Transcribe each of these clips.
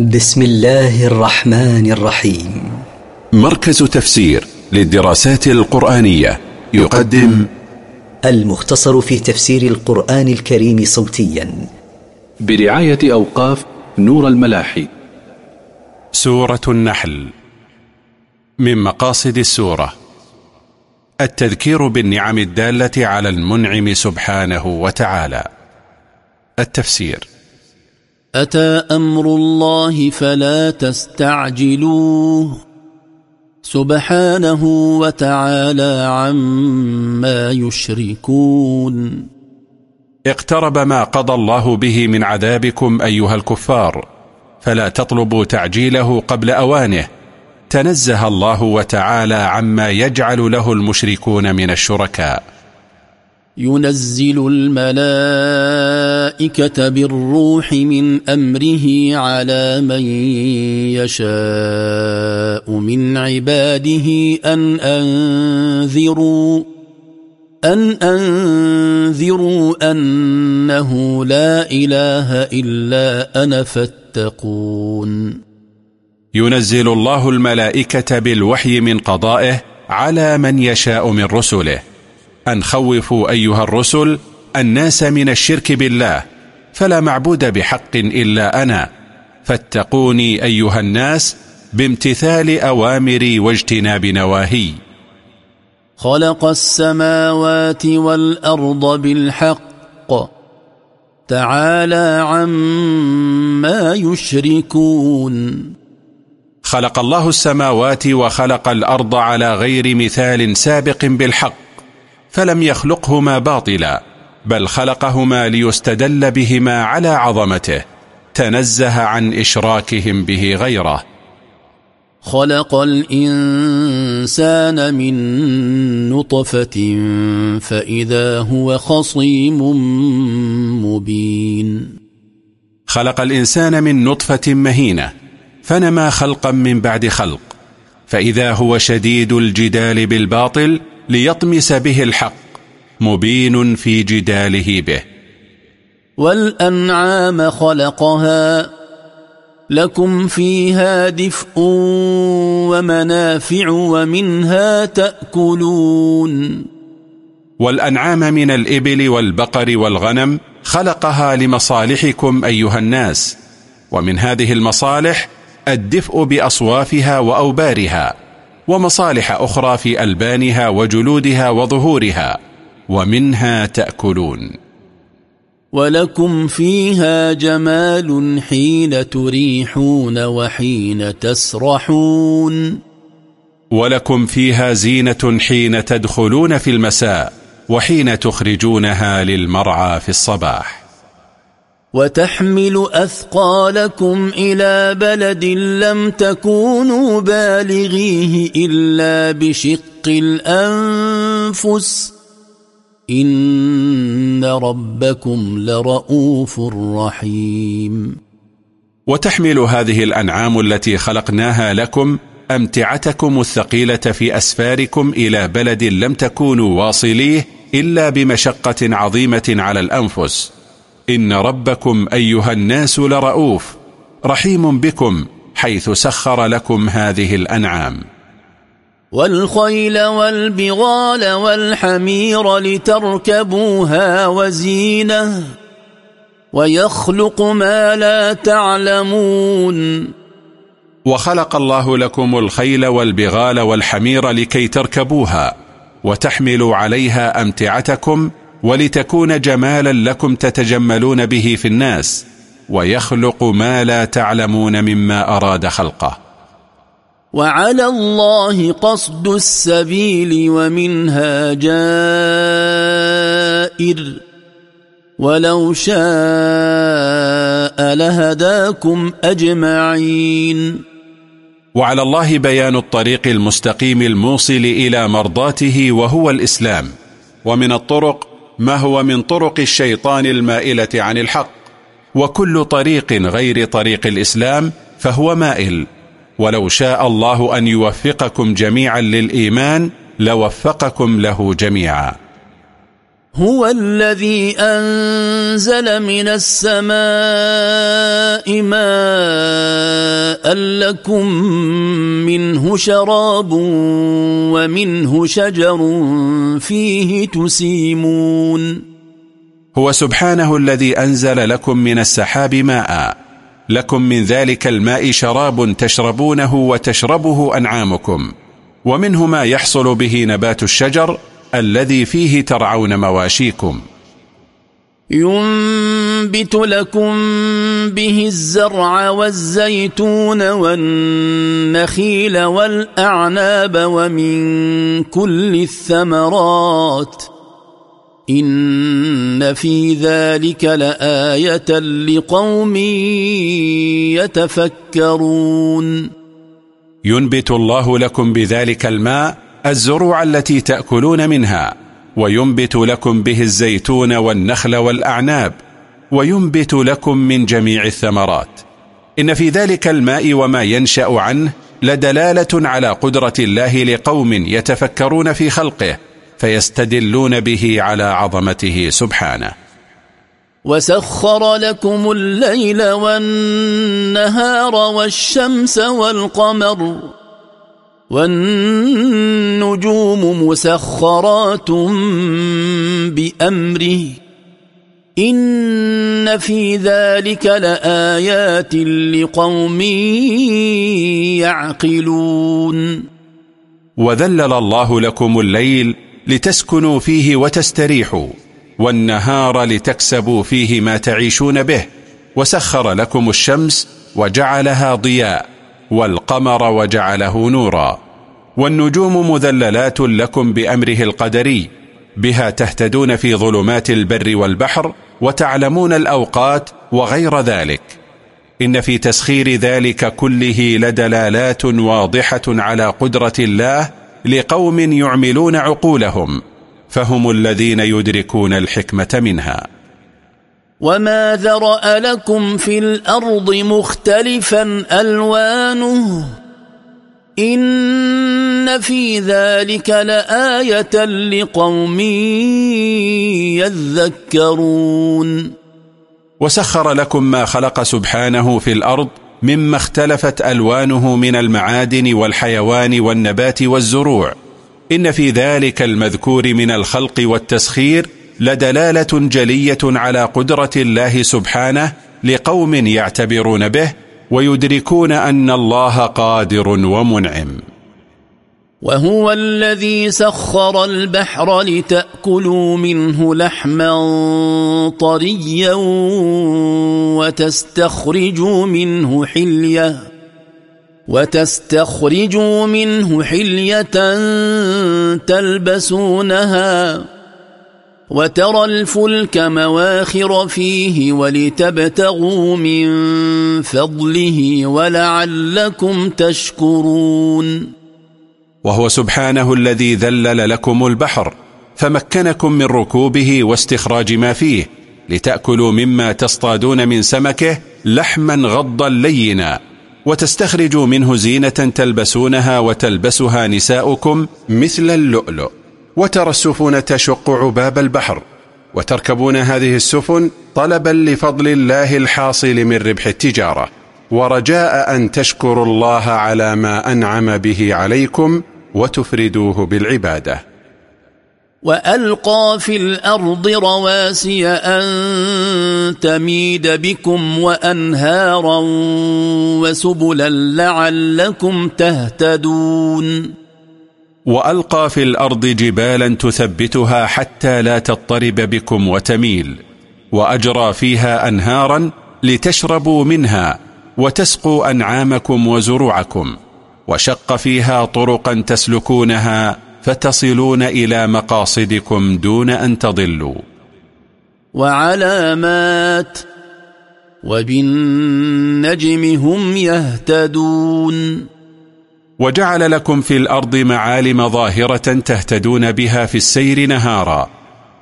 بسم الله الرحمن الرحيم. مركز تفسير للدراسات القرآنية يقدم المختصر في تفسير القرآن الكريم صوتيا. برعاية أوقاف نور الملاحي. سورة النحل. من مقاصد السورة. التذكير بالنعم الدالة على المنعم سبحانه وتعالى. التفسير. أتى أمر الله فلا تستعجلوه سبحانه وتعالى عما يشركون. اقترب ما قضى الله به من عذابكم أيها الكفار فلا تطلبوا تعجيله قبل أوانه. تنزه الله وتعالى عما يجعل له المشركون من الشركاء. ينزل الملائكة بالروح من أمره على من يشاء من عباده أن أنذروا أن أنذروا أنه لا إله إلا أنا فاتقون. ينزل الله الملائكة بالوحي من قضائه على من يشاء من رسله. أن خوفوا أيها الرسل الناس من الشرك بالله فلا معبود بحق إلا أنا. فاتقوني أيها الناس بامتثال أوامري واجتناب نواهي. خلق السماوات والأرض بالحق تعالى عما يشركون. خلق الله السماوات وخلق الأرض على غير مثال سابق بالحق. فلم يخلقهما باطلا بل خلقهما ليستدل بهما على عظمته تنزه عن إشراكهم به غيره. خلق الإنسان من نطفة فإذا هو خصيم مبين. خلق الإنسان من نطفة مهينة فنما خلقا من بعد خلق فإذا هو شديد الجدال بالباطل ليطمس به الحق مبين في جداله به. والأنعام خلقها لكم فيها دفء ومنافع ومنها تأكلون. والأنعام من الإبل والبقر والغنم خلقها لمصالحكم أيها الناس. ومن هذه المصالح الدفء بأصوافها وأوبارها. ومصالح أخرى في ألبانها وجلودها وظهورها ومنها تأكلون. ولكم فيها جمال حين تريحون وحين تسرحون. ولكم فيها زينة حين تدخلون في المساء وحين تخرجونها للمرعى في الصباح. وتحمل أثقالكم إلى بلد لم تكونوا بالغيه إلا بشق الأنفس. إن ربكم لرؤوف رحيم. وتحمل هذه الأنعام التي خلقناها لكم أمتعتكم الثقيلة في أسفاركم إلى بلد لم تكونوا واصليه إلا بمشقة عظيمة على الأنفس. إن ربكم أيها الناس لرؤوف رحيم بكم حيث سخر لكم هذه الأنعام. والخيل والبغال والحمير لتركبوها وزينه ويخلق ما لا تعلمون. وخلق الله لكم الخيل والبغال والحمير لكي تركبوها وتحملوا عليها أمتعتكم ولتكون جمالا لكم تتجملون به في الناس ويخلق ما لا تعلمون مما أراد خلقه. وعلى الله قصد السبيل ومنها جائر. ولو شاء لهداكم أجمعين. وعلى الله بيان الطريق المستقيم الموصل إلى مرضاته وهو الإسلام. ومن الطرق ما هو من طرق الشيطان المائلة عن الحق وكل طريق غير طريق الإسلام فهو مائل. ولو شاء الله أن يوفقكم جميعا للإيمان لوفقكم له جميعا. هو الذي أنزل من السماء ماء لكم منه شراب ومنه شجر فيه تسيمون. هو سبحانه الذي أنزل لكم من السحاب ماء. لكم من ذلك الماء شراب تشربونه وتشربه أنعامكم. ومنه ما يحصل به نبات الشجر الذي فيه ترعون مواشيكم. ينبت لكم به الزرع والزيتون والنخيل والأعناب ومن كل الثمرات. إن في ذلك لآية لقوم يتفكرون. ينبت الله لكم بذلك الماء الزروع التي تأكلون منها وينبت لكم به الزيتون والنخل والأعناب وينبت لكم من جميع الثمرات. إن في ذلك الماء وما ينشأ عنه لدلالة على قدرة الله لقوم يتفكرون في خلقه فيستدلون به على عظمته سبحانه. وسخر لكم الليل والنهار والشمس والقمر. والنجوم مسخرات بأمره. إن في ذلك لآيات لقوم يعقلون. وذلل الله لكم الليل لتسكنوا فيه وتستريحوا والنهار لتكسبوا فيه ما تعيشون به وسخر لكم الشمس وجعلها ضياء. والقمر وجعله نورا. والنجوم مذللات لكم بأمره القدري. بها تهتدون في ظلمات البر والبحر وتعلمون الأوقات وغير ذلك. إن في تسخير ذلك كله لدلالات واضحة على قدرة الله لقوم يعملون عقولهم. فهم الذين يدركون الحكمة منها. وما ذرأ لكم في الأرض مختلفا ألوانه إن في ذلك لآية لقوم يذكرون وسخر لكم ما خلق سبحانه في الأرض مما اختلفت ألوانه من المعادن والحيوان والنبات والزروع إن في ذلك المذكور من الخلق والتسخير لدلالة جلية على قدرة الله سبحانه لقوم يعتبرون به ويدركون أن الله قادر ومنعم. وهو الذي سخر البحر لتأكلوا منه لحما طريا وتستخرجوا منه حلية وتستخرجوا منه حلية تلبسونها وترى الفلك مواخر فيه ولتبتغوا من فضله ولعلكم تشكرون. وهو سبحانه الذي ذلل لكم البحر فمكنكم من ركوبه واستخراج ما فيه لتأكلوا مما تصطادون من سمكه لحما غضا لينا وتستخرجوا منه زينة تلبسونها وتلبسها نساؤكم مثل اللؤلؤ. وترى السفن تشق عباب البحر وتركبون هذه السفن طلبا لفضل الله الحاصل من ربح التجارة. ورجاء أن تشكروا الله على ما أنعم به عليكم وتفردوه بالعبادة. وألقى في الأرض رواسي أن تميد بكم وأنهارا وسبلا لعلكم تهتدون. وألقى في الأرض جبالا تثبتها حتى لا تضطرب بكم وتميل وأجرى فيها أنهارا لتشربوا منها وتسقوا أنعامكم وزروعكم وشق فيها طرقا تسلكونها فتصلون إلى مقاصدكم دون أن تضلوا. وعلامات وبالنجم هم يهتدون. وجعل لكم في الأرض معالم ظاهرة تهتدون بها في السير نهارا.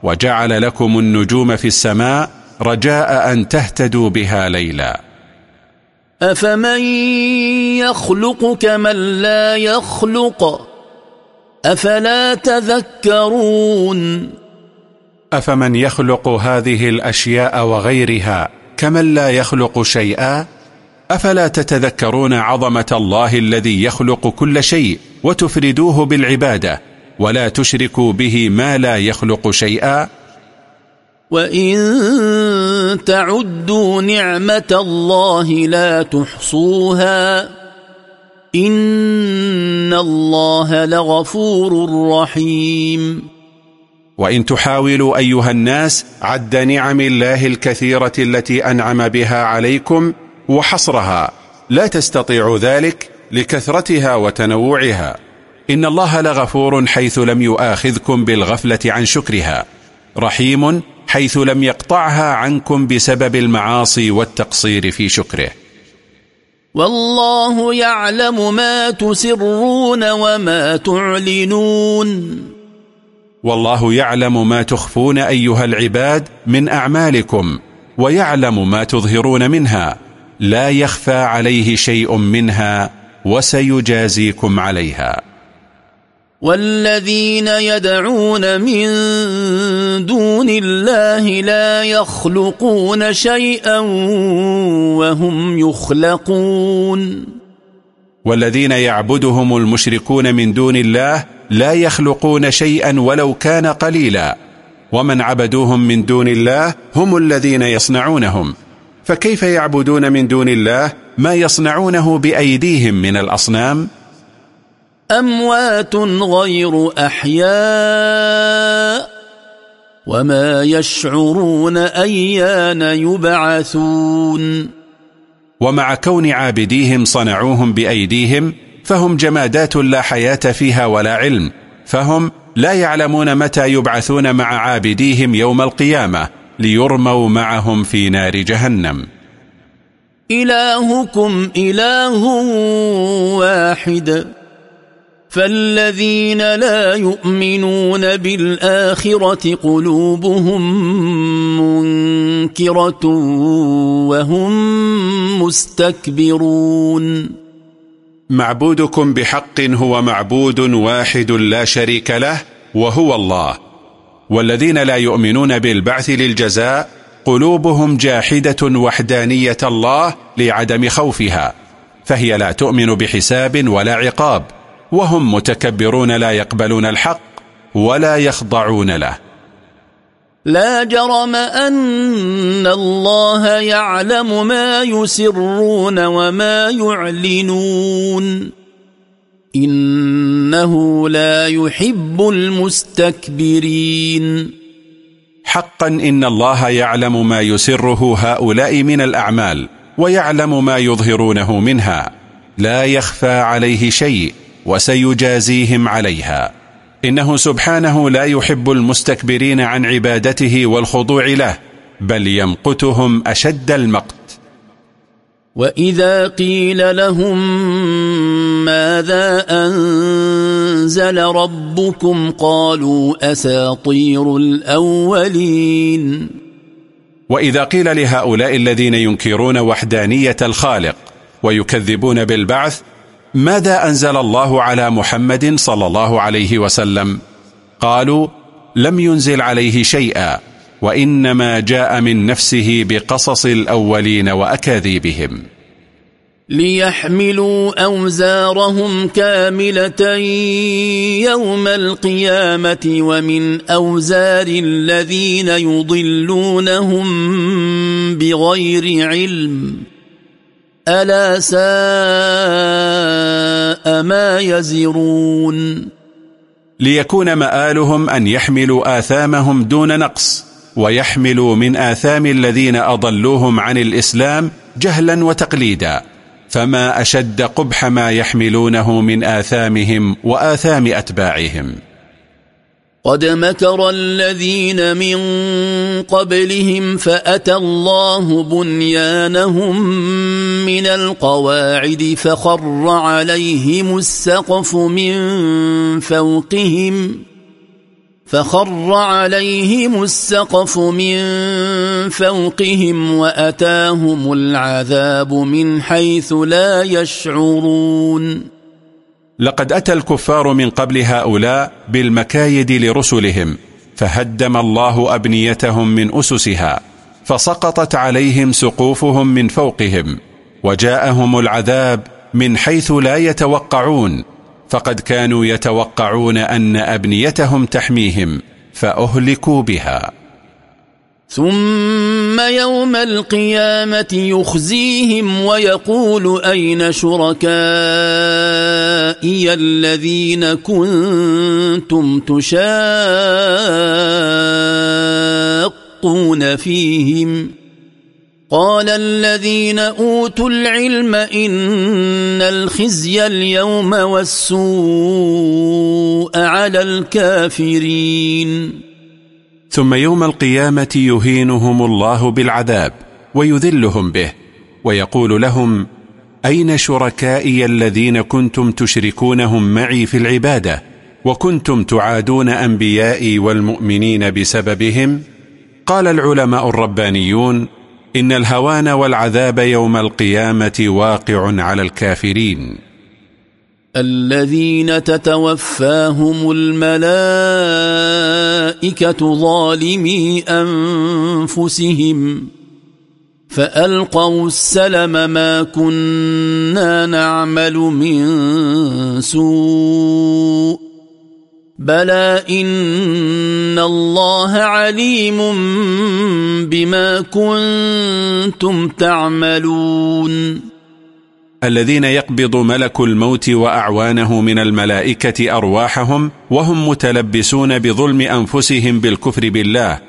وجعل لكم النجوم في السماء رجاء أن تهتدوا بها ليلا. أفمن يخلق كمن لا يخلق؟ أفلا تذكرون؟ أفمن يخلق هذه الأشياء وغيرها كمن لا يخلق شيئا؟ أفلا تتذكرون عظمة الله الذي يخلق كل شيء وتفردوه بالعبادة ولا تشركوا به ما لا يخلق شيئا؟ وإن تعدوا نعمة الله لا تحصوها إن الله لغفور رحيم. وإن تحاولوا أيها الناس عد نعم الله الكثيرة التي أنعم بها عليكم وحصرها. لا تستطيع ذلك لكثرتها وتنوعها. إن الله لغفور حيث لم يؤاخذكم بالغفلة عن شكرها. رحيم حيث لم يقطعها عنكم بسبب المعاصي والتقصير في شكره. والله يعلم ما تسرون وما تعلنون. والله يعلم ما تخفون أيها العباد من أعمالكم ويعلم ما تظهرون منها. لا يخفى عليه شيء منها وسيجازيكم عليها. والذين يدعون من دون الله لا يخلقون شيئا وهم يخلقون. والذين يعبدهم المشركون من دون الله لا يخلقون شيئا ولو كان قليلا. ومن عبدوهم من دون الله هم الذين يصنعونهم. فكيف يعبدون من دون الله ما يصنعونه بأيديهم من الأصنام؟ أموات غير أحياء وما يشعرون أيان يبعثون ومع كون عابديهم صنعوهم بأيديهم فهم جمادات لا حياة فيها ولا علم فهم لا يعلمون متى يبعثون مع عابديهم يوم القيامة ليرموا معهم في نار جهنم. إلهكم إله واحد. فالذين لا يؤمنون بالآخرة قلوبهم منكرة وهم مستكبرون. معبودكم بحق هو معبود واحد لا شريك له وهو الله. والذين لا يؤمنون بالبعث للجزاء قلوبهم جاحدة وحدانية الله لعدم خوفها فهي لا تؤمن بحساب ولا عقاب وهم متكبرون لا يقبلون الحق ولا يخضعون له. لا جرم أن الله يعلم ما يسرون وما يعلنون. إنه لا يحب المستكبرين. حقا إن الله يعلم ما يسره هؤلاء من الأعمال ويعلم ما يظهرونه منها. لا يخفى عليه شيء وسيجازيهم عليها. إنه سبحانه لا يحب المستكبرين عن عبادته والخضوع له بل يمقتهم أشد المقت. وإذا قيل لهم ماذا أنزل ربكم قالوا أساطير الأولين وإذا قيل لهؤلاء الذين ينكرون وحدانية الخالق ويكذبون بالبعث ماذا أنزل الله على محمد صلى الله عليه وسلم؟ قالوا لم ينزل عليه شيئا. وإنما جاء من نفسه بقصص الأولين وأكاذيبهم. ليحملوا أوزارهم كاملة يوم القيامة ومن أوزار الذين يضلونهم بغير علم. ألا ساء ما يزرون. ليكون مآلهم أن يحملوا آثامهم دون نقص. ويحملوا من آثام الذين أضلوهم عن الإسلام جهلا وتقليدا. فما أشد قبح ما يحملونه من آثامهم وآثام أتباعهم. قد مكر الذين من قبلهم فأتى الله بنيانهم من القواعد فخر عليهم السقف من فوقهم فخر عليهم السقف من فوقهم وأتاهم العذاب من حيث لا يشعرون. لقد أتى الكفار من قبل هؤلاء بالمكايد لرسلهم فهدم الله أبنيتهم من أسسها فسقطت عليهم سقوفهم من فوقهم وجاءهم العذاب من حيث لا يتوقعون. فقد كانوا يتوقعون أن أبنيتهم تحميهم فأهلكوا بها. ثم يوم القيامة يخزيهم ويقول أين شركائي الذين كنتم تشاقون فيهم؟ قال الذين أوتوا العلم إن الخزي اليوم والسوء على الكافرين. ثم يوم القيامة يهينهم الله بالعذاب ويذلهم به ويقول لهم أين شركائي الذين كنتم تشركونهم معي في العبادة وكنتم تعادون أنبيائي والمؤمنين بسببهم؟ قال العلماء الربانيون إن الهوان والعذاب يوم القيامة واقع على الكافرين. الذين تتوفاهم الملائكة ظالمي أنفسهم فألقوا السلم ما كنا نعمل من سوء. بلى إن الله عليم بما كنتم تعملون الذين يقبض ملك الموت وأعوانه من الملائكة أرواحهم وهم متلبسون بظلم أنفسهم بالكفر بالله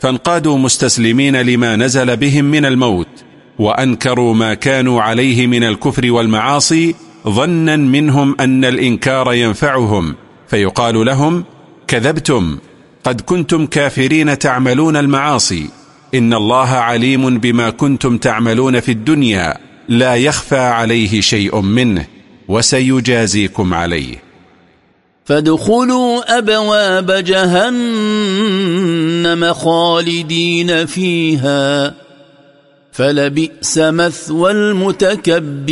فانقادوا مستسلمين لما نزل بهم من الموت وأنكروا ما كانوا عليه من الكفر والمعاصي ظنا منهم أن الإنكار ينفعهم. فيقال لهم كذبتم قد كنتم كافرين تعملون المعاصي. إن الله عليم بما كنتم تعملون في الدنيا لا يخفى عليه شيء منه وسيجازيكم عليه. فادخلوا أبواب جهنم خالدين فيها فلبئس مثوى المتكبرين.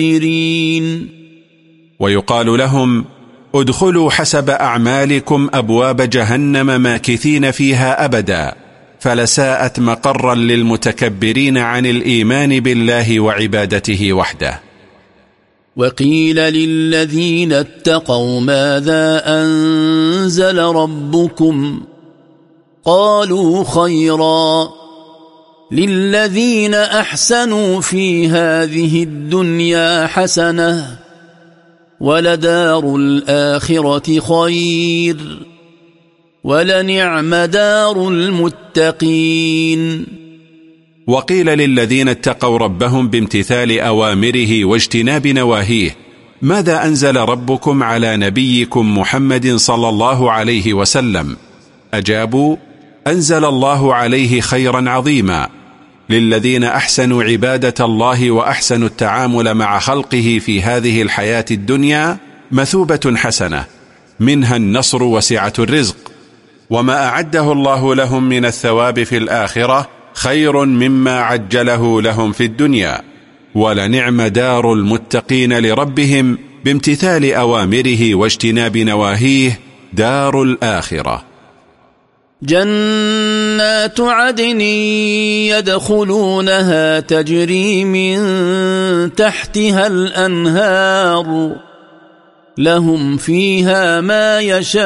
ويقال لهم ادخلوا حسب أعمالكم أبواب جهنم ماكثين فيها أبدا فلساءت مقرا للمتكبرين عن الإيمان بالله وعبادته وحده. وقيل للذين اتقوا ماذا أنزل ربكم؟ قالوا خيرا. للذين أحسنوا في هذه الدنيا حسنة ولدار الآخرة خير. ولنعم دار المتقين. وقيل للذين اتقوا ربهم بامتثال أوامره واجتناب نواهيه ماذا أنزل ربكم على نبيكم محمد صلى الله عليه وسلم؟ أجابوا أنزل الله عليه خيرا عظيما. للذين أحسنوا عبادة الله وأحسنوا التعامل مع خلقه في هذه الحياة الدنيا مثوبة حسنة. منها النصر وسعة الرزق. وما أعده الله لهم من الثواب في الآخرة خير مما عجله لهم في الدنيا. ولنعم دار المتقين لربهم بامتثال أوامره واجتناب نواهيه دار الآخرة. جنات عدن يدخلونها تجري من تحتها الأنهار لهم فيها ما يشاءون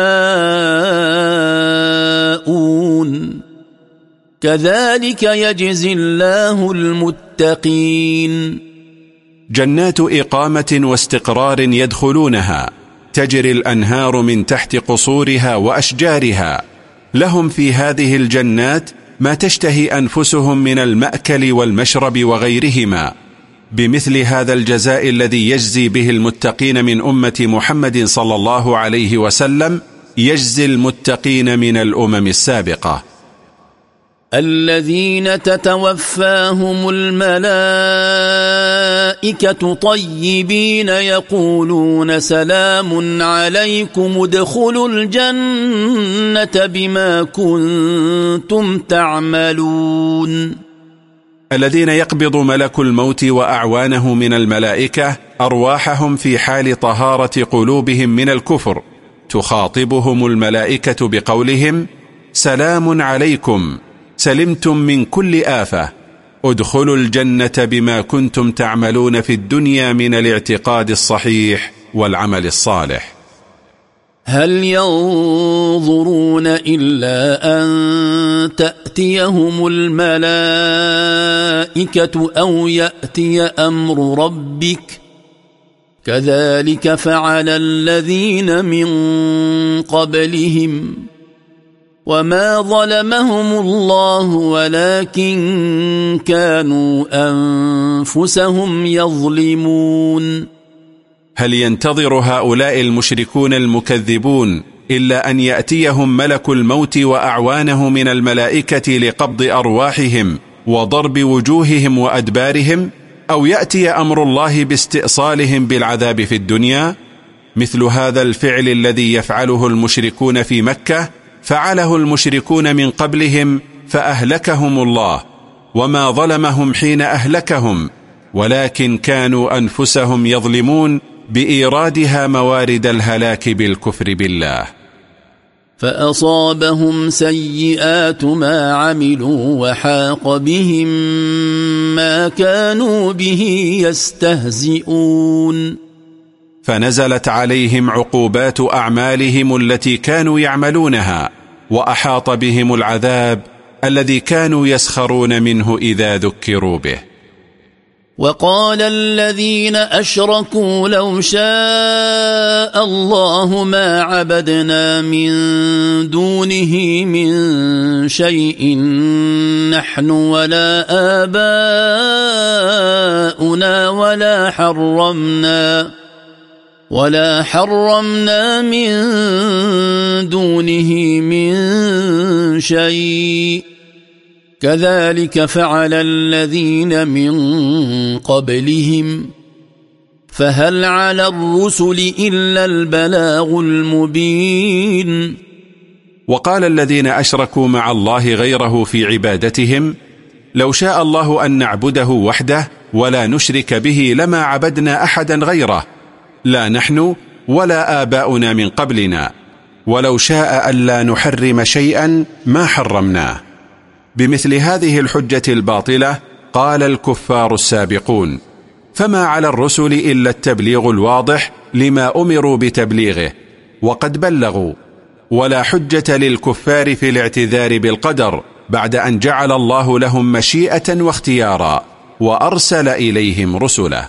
كذلك يجزي الله المتقين. جنات إقامة واستقرار يدخلونها تجري الأنهار من تحت قصورها وأشجارها لهم في هذه الجنات ما تشتهي أنفسهم من المأكل والمشرب وغيرهما. بمثل هذا الجزاء الذي يجزي به المتقين من أمة محمد صلى الله عليه وسلم يجزي المتقين من الأمم السابقة. الذين تتوفاهم الملائكة طيبين يقولون سلام عليكم ادخلوا الجنة بما كنتم تعملون. الذين يقبض ملك الموت وأعوانه من الملائكة أرواحهم في حال طهارة قلوبهم من الكفر. تخاطبهم الملائكة بقولهم سلام عليكم. سلمتم من كل آفة. ادخلوا الجنة بما كنتم تعملون في الدنيا من الاعتقاد الصحيح والعمل الصالح. هل ينظرون إلا أن تأتيهم الملائكة أو يأتي أمر ربك؟ كذلك فعل الذين من قبلهم. وما ظلمهم الله ولكن كانوا أنفسهم يظلمون هل ينتظر هؤلاء المشركون المكذبون إلا أن يأتيهم ملك الموت وأعوانه من الملائكة لقبض أرواحهم وضرب وجوههم وأدبارهم؟ أو يأتي أمر الله باستئصالهم بالعذاب في الدنيا؟ مثل هذا الفعل الذي يفعله المشركون في مكة فعله المشركون من قبلهم فأهلكهم الله وما ظلمهم حين أهلكهم ولكن كانوا أنفسهم يظلمون بإيرادها موارد الهلاك بالكفر بالله. فأصابهم سيئات ما عملوا وحاق بهم ما كانوا به يستهزئون. فنزلت عليهم عقوبات أعمالهم التي كانوا يعملونها وأحاط بهم العذاب الذي كانوا يسخرون منه إذا ذكروا به. وقال الذين أشركوا لو شاء الله ما عبدنا من دونه من شيء نحن ولا آباؤنا ولا حرمنا. ولا حرمنا من دونه من شيء. كذلك فعل الذين من قبلهم. فهل على الرسل إلا البلاغ المبين. وقال الذين أشركوا مع الله غيره في عبادتهم لو شاء الله أن نعبده وحده ولا نشرك به لما عبدنا أحدا غيره. لا نحن ولا آباؤنا من قبلنا ولو شاء ألا نحرم شيئا ما حرمناه. بمثل هذه الحجة الباطلة قال الكفار السابقون فما على الرسل إلا التبليغ الواضح لما أمروا بتبليغه وقد بلغوا. ولا حجة للكفار في الاعتذار بالقدر بعد أن جعل الله لهم مشيئة واختيارا وأرسل إليهم رسله.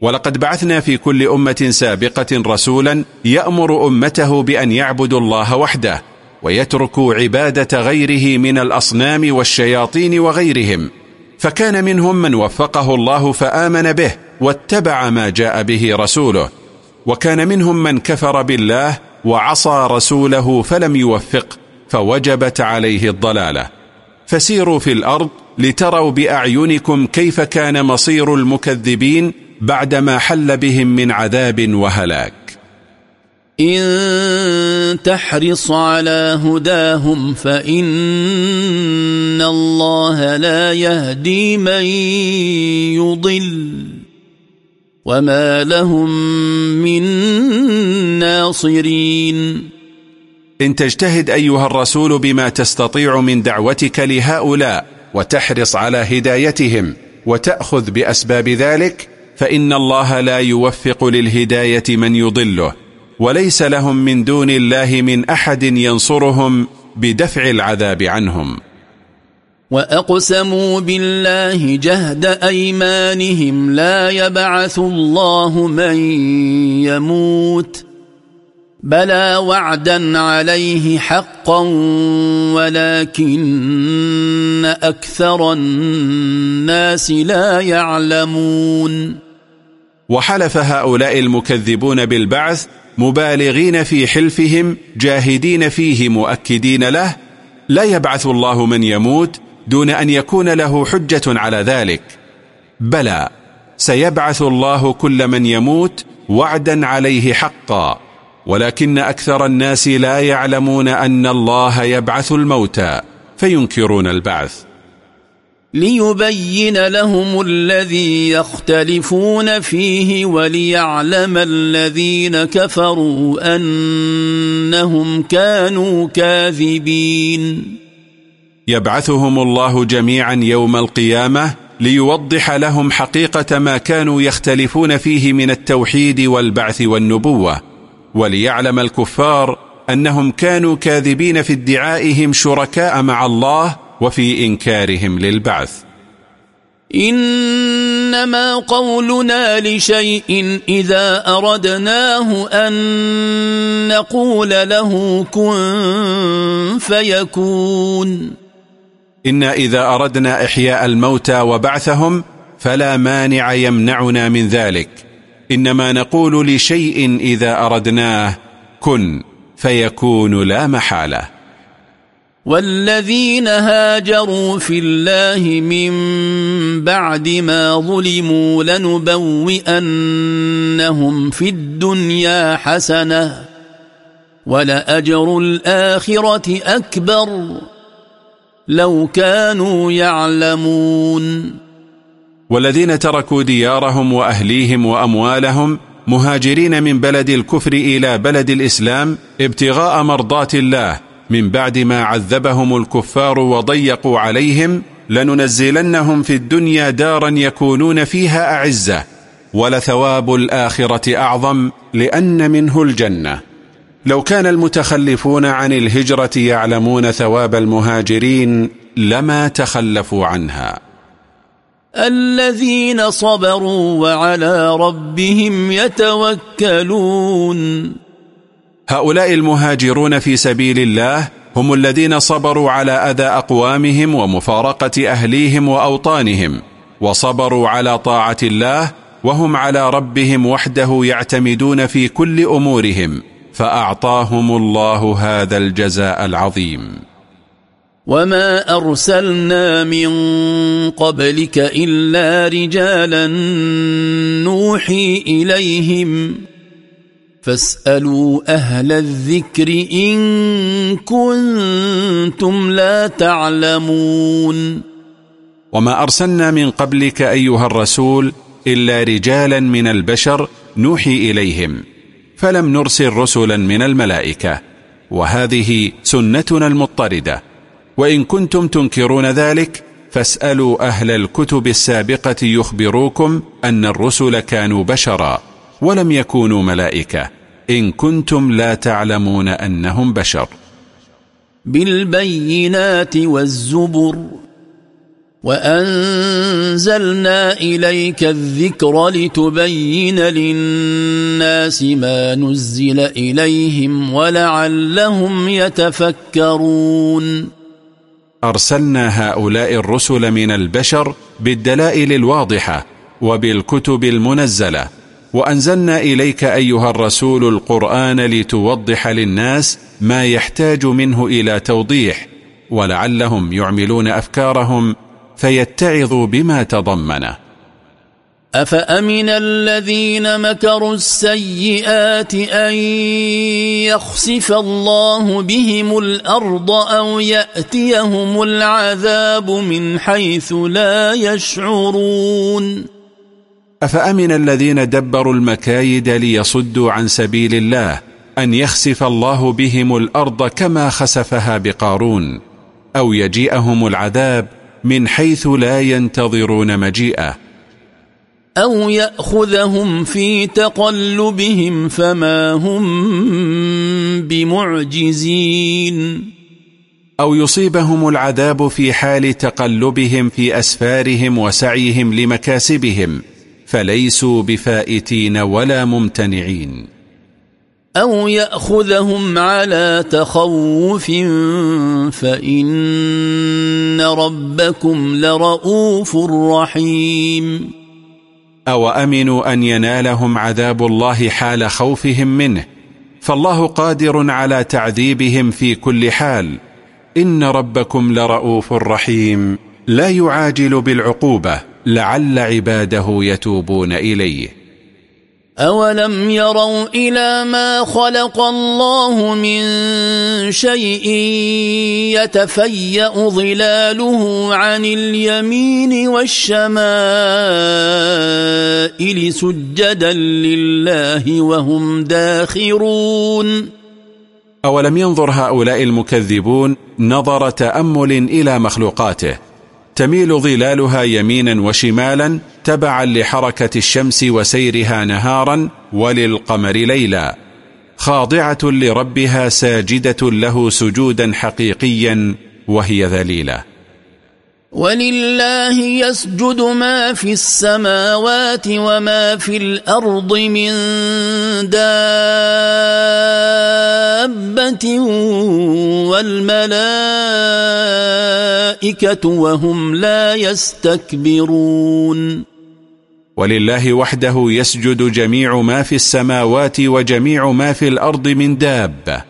ولقد بعثنا في كل أمة سابقة رسولا يأمر أمته بأن يعبدوا الله وحده ويتركوا عبادة غيره من الأصنام والشياطين وغيرهم. فكان منهم من وفقه الله فآمن به واتبع ما جاء به رسوله. وكان منهم من كفر بالله وعصى رسوله فلم يوفق فوجبت عليه الضلالة. فسيروا في الأرض لتروا بأعينكم كيف كان مصير المكذبين بعدما حل بهم من عذاب وهلاك. إن تحرص على هداهم فإن الله لا يهدي من يضل. وما لهم من ناصرين. إن تجتهد أيها الرسول بما تستطيع من دعوتك لهؤلاء وتحرص على هدايتهم وتأخذ بأسباب ذلك فإن الله لا يوفق للهداية من يضله وليس لهم من دون الله من أحد ينصرهم بدفع العذاب عنهم. وأقسموا بالله جهد أيمانهم لا يبعث الله من يموت بلى وعدا عليه حقا ولكن أكثر الناس لا يعلمون. وحلف هؤلاء المكذبون بالبعث مبالغين في حلفهم جاهدين فيه مؤكدين له لا يبعث الله من يموت دون أن يكون له حجة على ذلك. بلى سيبعث الله كل من يموت وعدا عليه حقا ولكن أكثر الناس لا يعلمون أن الله يبعث الموتى فينكرون البعث. ليبين لهم الذي يختلفون فيه وليعلم الذين كفروا أنهم كانوا كاذبين. يبعثهم الله جميعا يوم القيامة ليوضح لهم حقيقة ما كانوا يختلفون فيه من التوحيد والبعث والنبوة وليعلم الكفار أنهم كانوا كاذبين في ادعائهم شركاء مع الله وفي إنكارهم للبعث. إنما قولنا لشيء إذا أردناه أن نقول له كن فيكون. إن إذا أردنا إحياء الموتى وبعثهم فلا مانع يمنعنا من ذلك. إنما نقول لشيء إذا أردناه كن فيكون لا محالة. والذين هاجروا في الله من بعد ما ظلموا لنبوئنهم في الدنيا حسنة ولأجر الآخرة أكبر لو كانوا يعلمون. والذين تركوا ديارهم وأهليهم وأموالهم مهاجرين من بلد الكفر إلى بلد الإسلام ابتغاء مرضات الله من بعد ما عذبهم الكفار وضيقوا عليهم لننزلنهم في الدنيا دارا يكونون فيها أعزة ولثواب الآخرة أعظم لأن منه الجنة. لو كان المتخلفون عن الهجرة يعلمون ثواب المهاجرين لما تخلفوا عنها. الذين صبروا وعلى ربهم يتوكلون. هؤلاء المهاجرون في سبيل الله هم الذين صبروا على أذى أقوامهم ومفارقة أهليهم وأوطانهم وصبروا على طاعة الله وهم على ربهم وحده يعتمدون في كل أمورهم فأعطاهم الله هذا الجزاء العظيم. وما أرسلنا من قبلك إلا رجالا نوحي إليهم. فاسألوا أهل الذكر إن كنتم لا تعلمون. وما أرسلنا من قبلك أيها الرسول إلا رجالا من البشر نوحي إليهم فلم نرسل رسلا من الملائكة وهذه سنتنا المضطردة. وإن كنتم تنكرون ذلك فاسألوا أهل الكتب السابقة يخبروكم أن الرسل كانوا بشرا. ولم يكونوا ملائكة. إن كنتم لا تعلمون أنهم بشر. بالبينات والزبر وأنزلنا إليك الذكر لتبين للناس ما نزل إليهم ولعلهم يتفكرون. أرسلنا هؤلاء الرسل من البشر بالدلائل الواضحة وبالكتب المنزلة. وأنزلنا إليك أيها الرسول القرآن لتوضح للناس ما يحتاج منه إلى توضيح ولعلهم يعملون أفكارهم فيتعظوا بما تضمنه أفأمن الذين مكروا السيئات أن يخسف الله بهم الأرض أو يأتيهم العذاب من حيث لا يشعرون؟ أفأمن الذين دبروا المكايد ليصدوا عن سبيل الله أن يخسف الله بهم الأرض كما خسفها بقارون أو يجيئهم العذاب من حيث لا ينتظرون مجيئة؟ أو يأخذهم في تقلبهم فما هم بمعجزين؟ أو يصيبهم العذاب في حال تقلبهم في أسفارهم وسعيهم لمكاسبهم فليسوا بفائتين ولا ممتنعين. أو يأخذهم على تخوف فإن ربكم لرؤوف رحيم. أو أمنوا أن ينالهم عذاب الله حال خوفهم منه. فالله قادر على تعذيبهم في كل حال. إن ربكم لرؤوف رحيم. لا يعاجل بالعقوبة. لعل عباده يتوبون إليه. أولم يروا إلى ما خلق الله من شيء يتفيأ ظلاله عن اليمين والشمائل سجدا لله وهم داخرون أولم ينظر هؤلاء المكذبون نظر تأمل إلى مخلوقاته. تميل ظلالها يمينا وشمالا تبعا لحركة الشمس وسيرها نهارا وللقمر ليلا. خاضعة لربها ساجدة له سجودا حقيقيا وهي ذليلة. ولله يسجد ما في السماوات وما في الأرض من دابة والملائكة وهم لا يستكبرون. ولله وحده يسجد جميع ما في السماوات وجميع ما في الأرض من دابة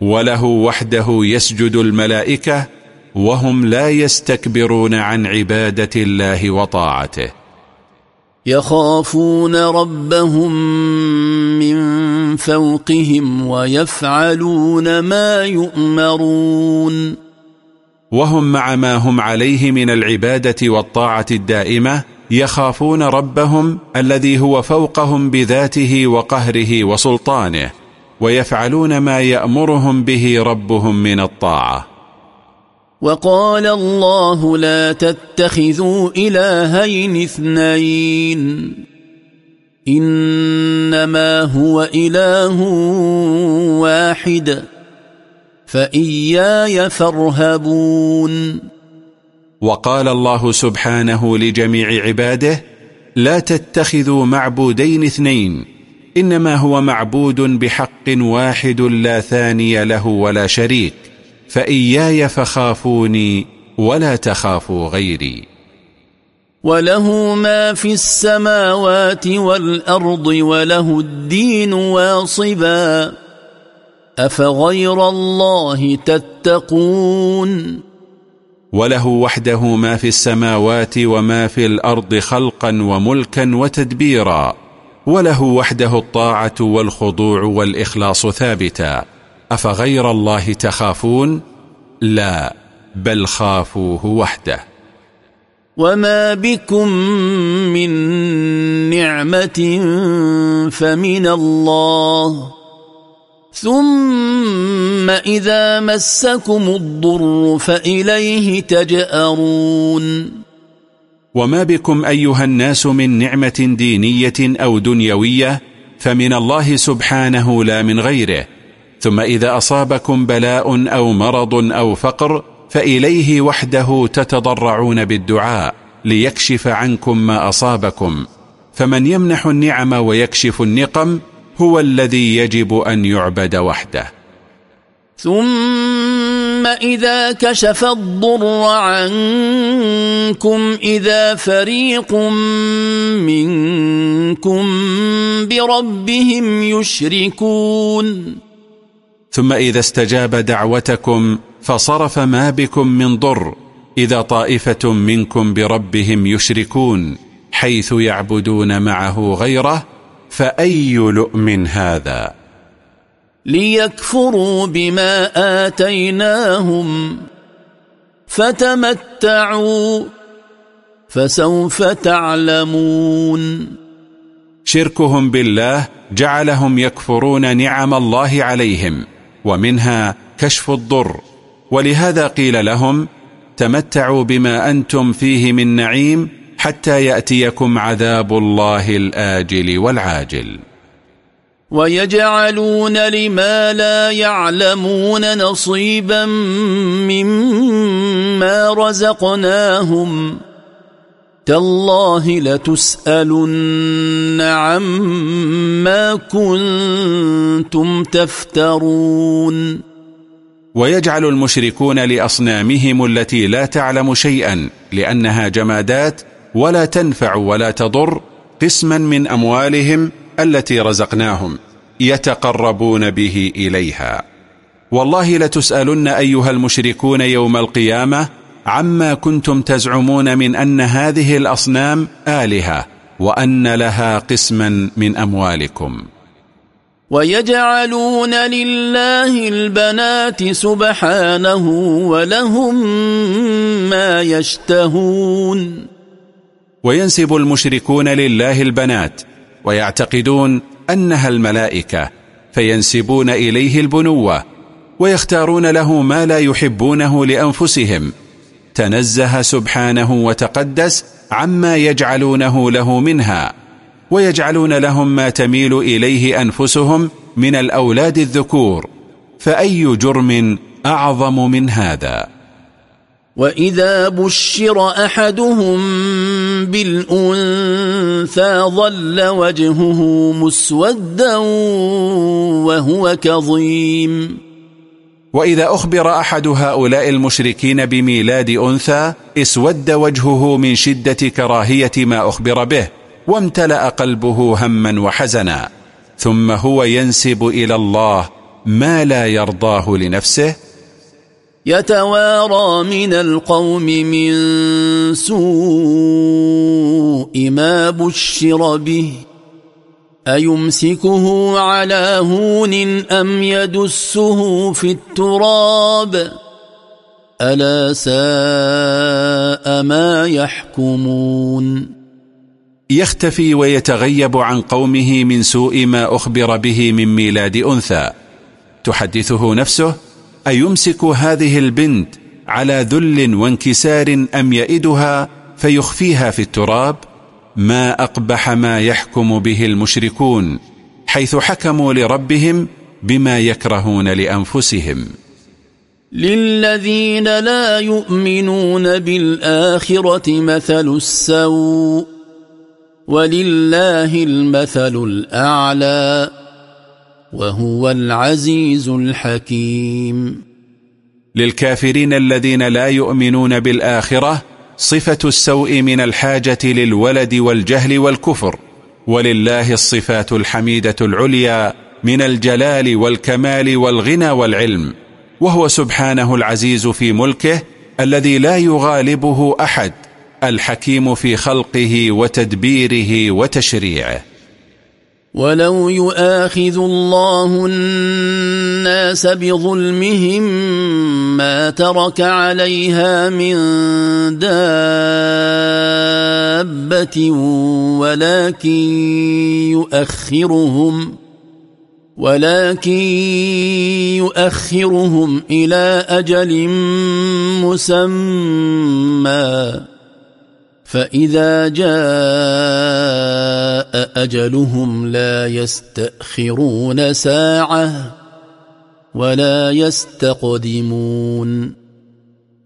وله وحده يسجد الملائكة وهم لا يستكبرون عن عبادة الله وطاعته. يخافون ربهم من فوقهم ويفعلون ما يؤمرون. وهم مع ما هم عليه من العبادة والطاعة الدائمة يخافون ربهم الذي هو فوقهم بذاته وقهره وسلطانه ويفعلون ما يأمرهم به ربهم من الطاعة. وقال الله لا تتخذوا إلهين اثنين. إنما هو إله واحد. فإياي فارهبون. وقال الله سبحانه لجميع عباده لا تتخذوا معبودين اثنين. إنما هو معبود بحق واحد لا ثاني له ولا شريك. فإياي فخافوني ولا تخافوا غيري. وله ما في السماوات والأرض وله الدين واصبا. أفغير الله تتقون؟ وله وحده ما في السماوات وما في الأرض خلقا وملكا وتدبيرا. وله وحده الطاعة والخضوع والإخلاص ثابتا. أفغير الله تخافون؟ لا بل خافوه وحده. وما بكم من نعمة فمن الله ثم إذا مسكم الضر فإليه تجأرون. وما بكم أيها الناس من نعمة دينية أو دنيوية فمن الله سبحانه لا من غيره. ثم إذا أصابكم بلاء أو مرض أو فقر فإليه وحده تتضرعون بالدعاء ليكشف عنكم ما أصابكم. فمن يمنح النعم ويكشف النقم هو الذي يجب أن يعبد وحده. ثم إذا كشف الضر عنكم إذا فريق منكم بربهم يشركون. ثم إذا استجاب دعوتكم فصرف ما بكم من ضر إذا طائفة منكم بربهم يشركون حيث يعبدون معه غيره فأي لؤم هذا؟ ليكفروا بما آتيناهم فتمتعوا فسوف تعلمون. شركهم بالله جعلهم يكفرون نعم الله عليهم ومنها كشف الضر. ولهذا قيل لهم تمتعوا بما أنتم فيه من نعيم حتى يأتيكم عذاب الله الآجل والعاجل. ويجعلون لما لا يعلمون نصيبا مما رزقناهم. تالله لتسألن عما كنتم تفترون. ويجعل المشركون لأصنامهم التي لا تعلم شيئا لأنها جمادات ولا تنفع ولا تضر قسما من أموالهم التي رزقناهم يتقربون به إليها. والله لتسألن أيها المشركون يوم القيامة عما كنتم تزعمون من أن هذه الأصنام آلهة وأن لها قسما من أموالكم. ويجعلون لله البنات سبحانه ولهم ما يشتهون. وينسب المشركون لله البنات ويعتقدون أنها الملائكة فينسبون إليه البنوة ويختارون له ما لا يحبونه لأنفسهم تنزه سبحانه وتقدس عما يجعلونه له منها ويجعلون لهم ما تميل إليه أنفسهم من الأولاد الذكور فأي جرم أعظم من هذا؟ وإذا بشر أحدهم بالأنثى ظل وجهه مسودا وهو كظيم. وإذا أخبر أحد هؤلاء المشركين بميلاد أنثى اسود وجهه من شدة كراهية ما أخبر به وامتلأ قلبه هما وحزنا. ثم هو ينسب إلى الله ما لا يرضاه لنفسه. يتوارى من القوم من سوء ما بشر به. أيمسكه على هون أم يدسه في التراب؟ ألا ساء ما يحكمون؟ يختفي ويتغيب عن قومه من سوء ما أخبر به من ميلاد أنثى. تحدثه نفسه أيمسك هذه البنت على ذل وانكسار أم يئدها فيخفيها في التراب؟ ما أقبح ما يحكم به المشركون حيث حكموا لربهم بما يكرهون لأنفسهم. للذين لا يؤمنون بالآخرة مثل السوء ولله المثل الأعلى وهو العزيز الحكيم. للكافرين الذين لا يؤمنون بالآخرة صفة السوء من الحاجة للولد والجهل والكفر ولله الصفات الحميدة العليا من الجلال والكمال والغنى والعلم وهو سبحانه العزيز في ملكه الذي لا يغالبه أحد الحكيم في خلقه وتدبيره وتشريعه. ولو يؤاخذ الله الناس بظلمهم ما ترك عليها من دابة ولكن يؤخرهم ولكن يؤخرهم إلى أجل مسمى فإذا جاء أجلهم لا يستأخرون ساعة ولا يستقدمون.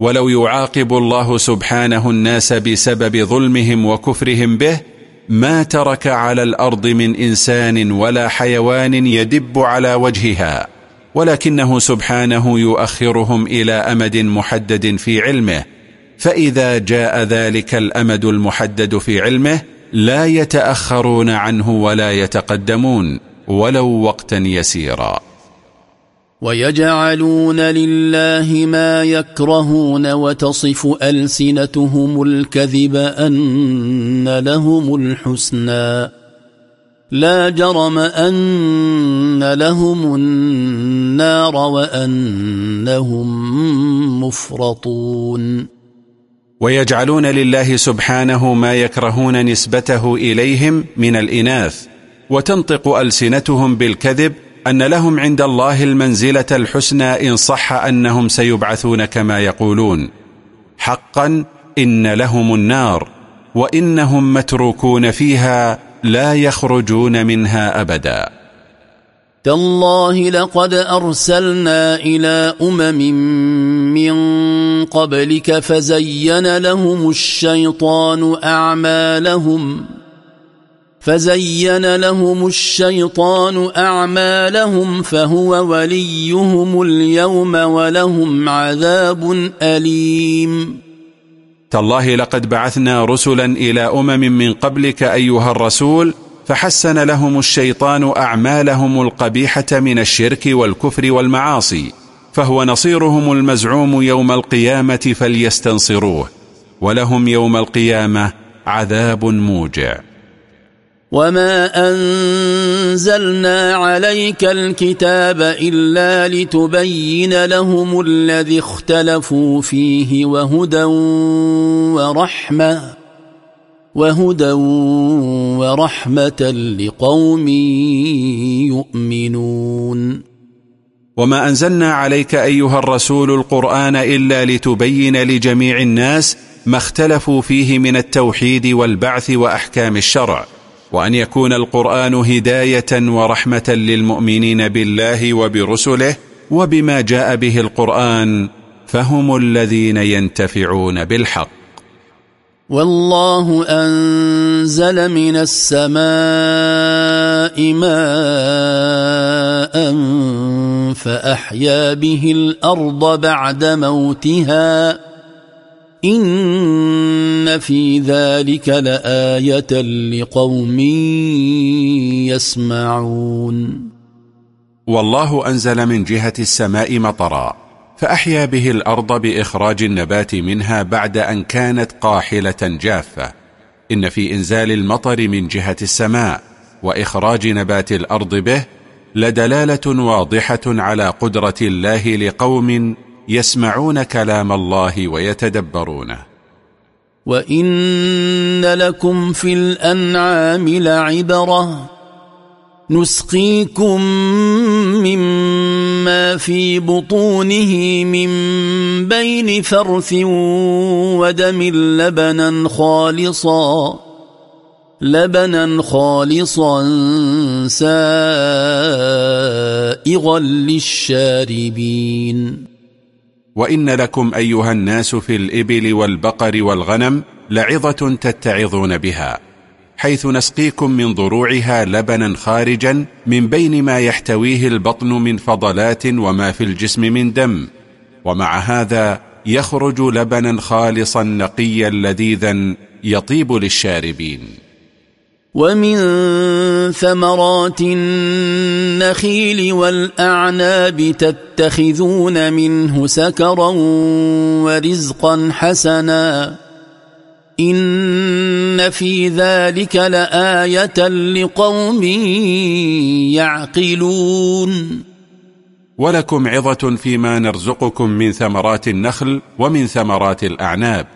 ولو يعاقب الله سبحانه الناس بسبب ظلمهم وكفرهم به ما ترك على الأرض من إنسان ولا حيوان يدب على وجهها ولكنه سبحانه يؤخرهم إلى أمد محدد في علمه فإذا جاء ذلك الأمد المحدد في علمه لا يتأخرون عنه ولا يتقدمون ولو وقتا يسيرا. ويجعلون لله ما يكرهون وتصف ألسنتهم الكذب أن لهم الحسنى. لا جرم أن لهم النار وأنهم مفرطون. ويجعلون لله سبحانه ما يكرهون نسبته إليهم من الإناث. وتنطق ألسنتهم بالكذب أن لهم عند الله المنزلة الحسنى إن صح أنهم سيبعثون كما يقولون. حقا إن لهم النار وإنهم متروكون فيها لا يخرجون منها أبدا. تالله لقد أرسلنا إلى أمم من قبلك فزين لهم الشيطان أعمالهم فزين لهم الشيطان أعمالهم فهو وليهم اليوم ولهم عذاب أليم. تالله لقد بعثنا رسلا إلى أمم من قبلك أيها الرسول فحسن لهم الشيطان أعمالهم القبيحة من الشرك والكفر والمعاصي فهو نصيرهم المزعوم يوم القيامة فليستنصروه ولهم يوم القيامة عذاب موجع. وما أنزلنا عليك الكتاب إلا لتبين لهم الذي اختلفوا فيه وهدى ورحمة وهدى ورحمة لقوم يؤمنون. وما أنزلنا عليك أيها الرسول القرآن إلا لتبين لجميع الناس ما اختلفوا فيه من التوحيد والبعث وأحكام الشرع وأن يكون القرآن هداية ورحمة للمؤمنين بالله وبرسله وبما جاء به القرآن فهم الذين ينتفعون بالحق. والله أنزل من السماء ماء فأحيا به الأرض بعد موتها. إن في ذلك لآية لقوم يسمعون. والله أنزل من جهة السماء مطرا. فأحيا به الأرض بإخراج النبات منها بعد أن كانت قاحلة جافة. إن في إنزال المطر من جهة السماء وإخراج نبات الأرض به لدلالة واضحة على قدرة الله لقوم يسمعون كلام الله ويتدبرونه. وإن لكم في الأنعام لعبرة نسقيكم مما في بطونه من بين فرث ودم لبنا خالصا لبنا خالصا سائغا للشاربين. وإن لكم أيها الناس في الإبل والبقر والغنم لعظة تتعظون بها. حيث نسقيكم من ضروعها لبنا خارجا من بين ما يحتويه البطن من فضلات وما في الجسم من دم. ومع هذا يخرج لبنا خالصا نقيا لذيذا يطيب للشاربين. ومن ثمرات النخيل والأعناب تتخذون منه سكرا ورزقا حسنا. إن في ذلك لآية لقوم يعقلون. ولكم عظة فيما نرزقكم من ثمرات النخل ومن ثمرات الأعناب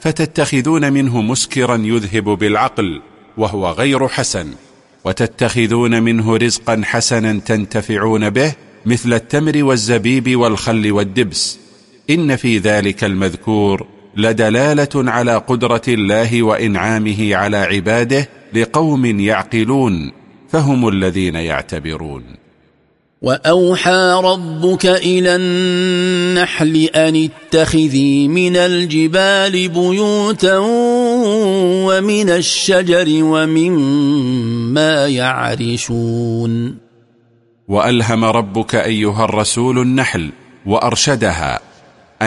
فتتخذون منه مسكرا يذهب بالعقل وهو غير حسن. وتتخذون منه رزقا حسنا تنتفعون به مثل التمر والزبيب والخل والدبس. إن في ذلك المذكور. لدلالة على قدرة الله وإنعامه على عباده لقوم يعقلون فهم الذين يعتبرون. وأوحى ربك إلى النحل أن اتخذي من الجبال بيوتا ومن الشجر ومما يعرشون. وألهم ربك أيها الرسول النحل وأرشدها.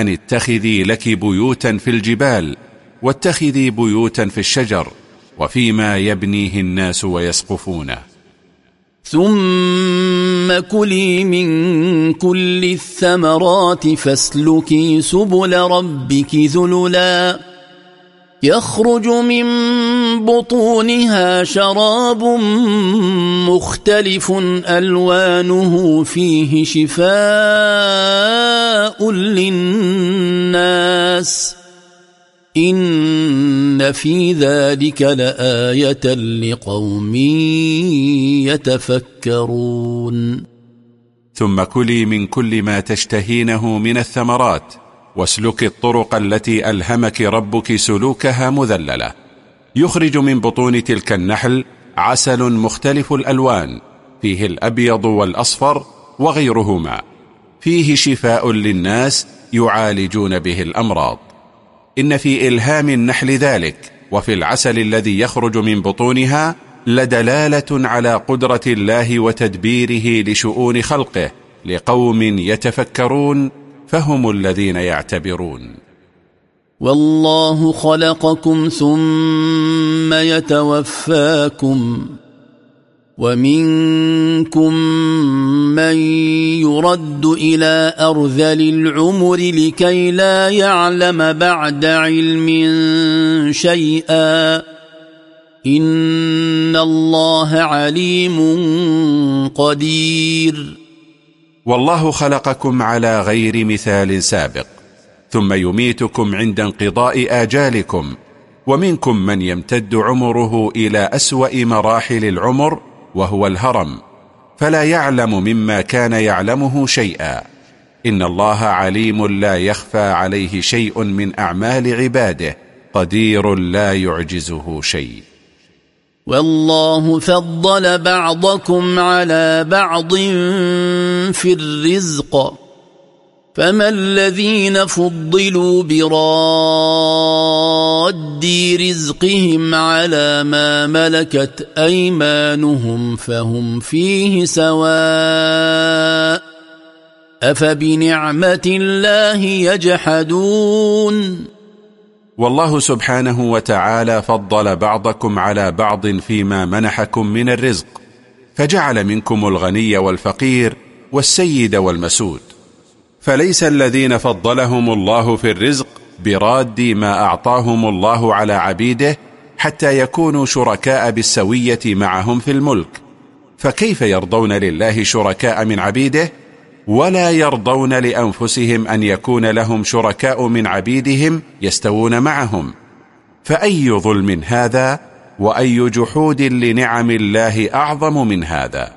أن اتخذي لك بيوتا في الجبال واتخذي بيوتا في الشجر وفيما يبنيه الناس ويسقفونه. ثم كلي من كل الثمرات فاسلكي سبل ربك ذللا. يخرج من بطونها شراب مختلف ألوانه فيه شفاء للناس. إن في ذلك لآية لقوم يتفكرون. ثم كلي من كل ما تشتهينه من الثمرات واسلك الطرق التي ألهمك ربك سلوكها مذللة. يخرج من بطون تلك النحل عسل مختلف الألوان فيه الأبيض والأصفر وغيرهما. فيه شفاء للناس يعالجون به الأمراض. إن في إلهام النحل ذلك وفي العسل الذي يخرج من بطونها لدلالة على قدرة الله وتدبيره لشؤون خلقه لقوم يتفكرون فهم الذين يعتبرون. والله خلقكم ثم يتوفاكم ومنكم من يرد إلى أرذل العمر لكي لا يعلم بعد علم شيئا إن الله عليم قدير. والله خلقكم على غير مثال سابق. ثم يميتكم عند انقضاء آجالكم. ومنكم من يمتد عمره إلى أسوأ مراحل العمر وهو الهرم. فلا يعلم مما كان يعلمه شيئا. إن الله عليم لا يخفى عليه شيء من أعمال عباده قدير لا يعجزه شيء. والله فضل بعضكم على بعض في الرزق. فما الذين فضلوا براد رزقهم على ما ملكت ايمانهم فهم فيه سواء افبنعمه الله يجحدون والله سبحانه وتعالى فضل بعضكم على بعض فيما منحكم من الرزق فجعل منكم الغني والفقير والسيد والمسود فليس الذين فضلهم الله في الرزق براد ما أعطاهم الله على عبيده حتى يكونوا شركاء بالسوية معهم في الملك. فكيف يرضون لله شركاء من عبيده؟ ولا يرضون لأنفسهم أن يكون لهم شركاء من عبيدهم يستوون معهم. فأي ظلم هذا وأي جحود لنعم الله أعظم من هذا؟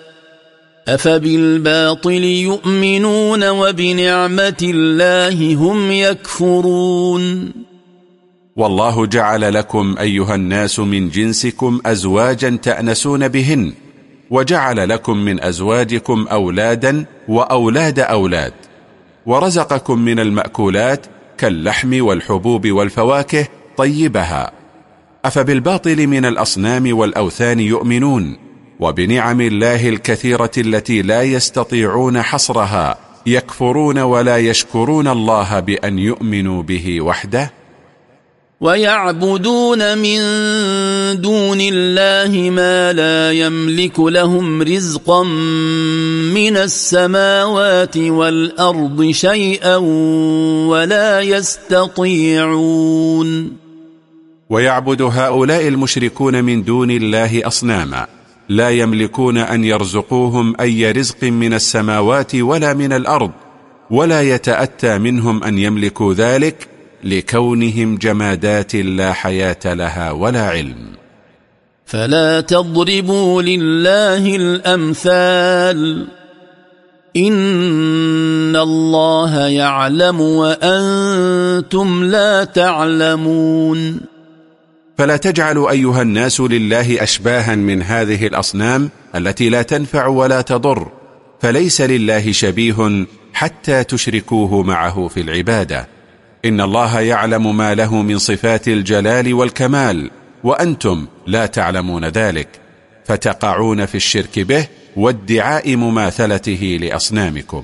افبالباطل يؤمنون وبنعمه الله هم يكفرون والله جعل لكم ايها الناس من جنسكم ازواجا تانسون بهن وجعل لكم من ازواجكم اولادا واولاد أولاد ورزقكم من المأكولات كاللحم والحبوب والفواكه طيبها افبالباطل من الاصنام والاوثان يؤمنون وبنعم الله الكثيرة التي لا يستطيعون حصرها يكفرون ولا يشكرون الله بأن يؤمنوا به وحده. ويعبدون من دون الله ما لا يملك لهم رزقا من السماوات والأرض شيئا ولا يستطيعون. ويعبد هؤلاء المشركون من دون الله أصناما. لا يملكون أن يرزقوهم أي رزق من السماوات ولا من الأرض ولا يتأتى منهم أن يملكوا ذلك لكونهم جمادات لا حياة لها ولا علم. فلا تضربوا لله الأمثال. إن الله يعلم وأنتم لا تعلمون. فلا تجعلوا أيها الناس لله أشباها من هذه الأصنام التي لا تنفع ولا تضر فليس لله شبيه حتى تشركوه معه في العبادة. إن الله يعلم ما له من صفات الجلال والكمال وأنتم لا تعلمون ذلك فتقعون في الشرك به وادعاء مماثلته لأصنامكم.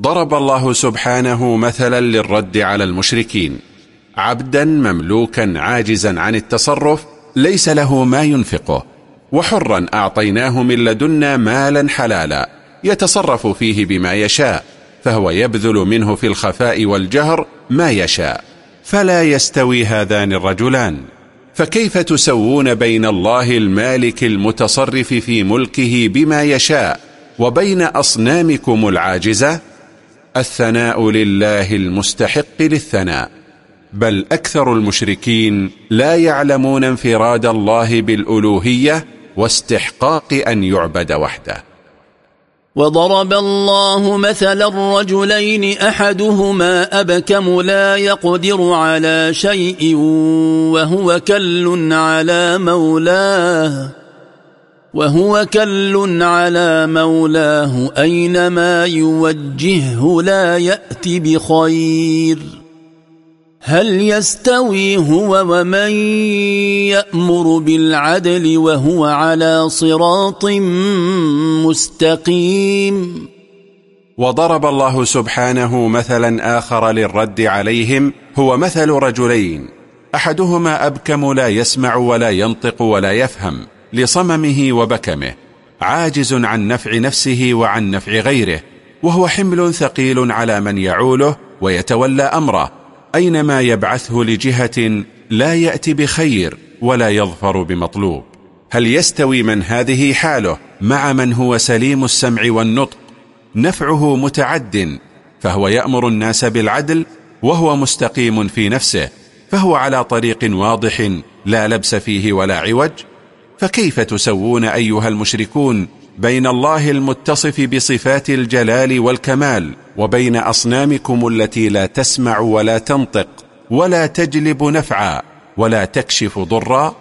ضرب الله سبحانه مثلا للرد على المشركين. عبدا مملوكا عاجزا عن التصرف ليس له ما ينفقه. وحرا أعطيناه من لدنا مالا حلالا. يتصرف فيه بما يشاء. فهو يبذل منه في الخفاء والجهر ما يشاء. فلا يستوي هذان الرجلان. فكيف تسوون بين الله المالك المتصرف في ملكه بما يشاء؟ وبين أصنامكم العاجزة؟ الثناء لله المستحق للثناء بل أكثر المشركين لا يعلمون انفراد الله بالألوهية واستحقاق أن يعبد وحده. وضرب الله مثلا رجلين أحدهما أبكم لا يقدر على شيء وهو كل على مولاه. وهو كل على مولاه أينما يوجهه لا يأتي بخير. هل يستوي هو ومن يأمر بالعدل وهو على صراط مستقيم؟ وضرب الله سبحانه مثلا آخر للرد عليهم هو مثل رجلين أحدهما أبكم لا يسمع ولا ينطق ولا يفهم. لصممه وبكمه عاجز عن نفع نفسه وعن نفع غيره وهو حمل ثقيل على من يعوله ويتولى أمره أينما يبعثه لجهة لا يأتي بخير ولا يظفر بمطلوب. هل يستوي من هذه حاله مع من هو سليم السمع والنطق؟ نفعه متعد فهو يأمر الناس بالعدل وهو مستقيم في نفسه فهو على طريق واضح لا لبس فيه ولا عوج فكيف تسوون أيها المشركون بين الله المتصف بصفات الجلال والكمال وبين أصنامكم التي لا تسمع ولا تنطق ولا تجلب نفعا ولا تكشف ضرا؟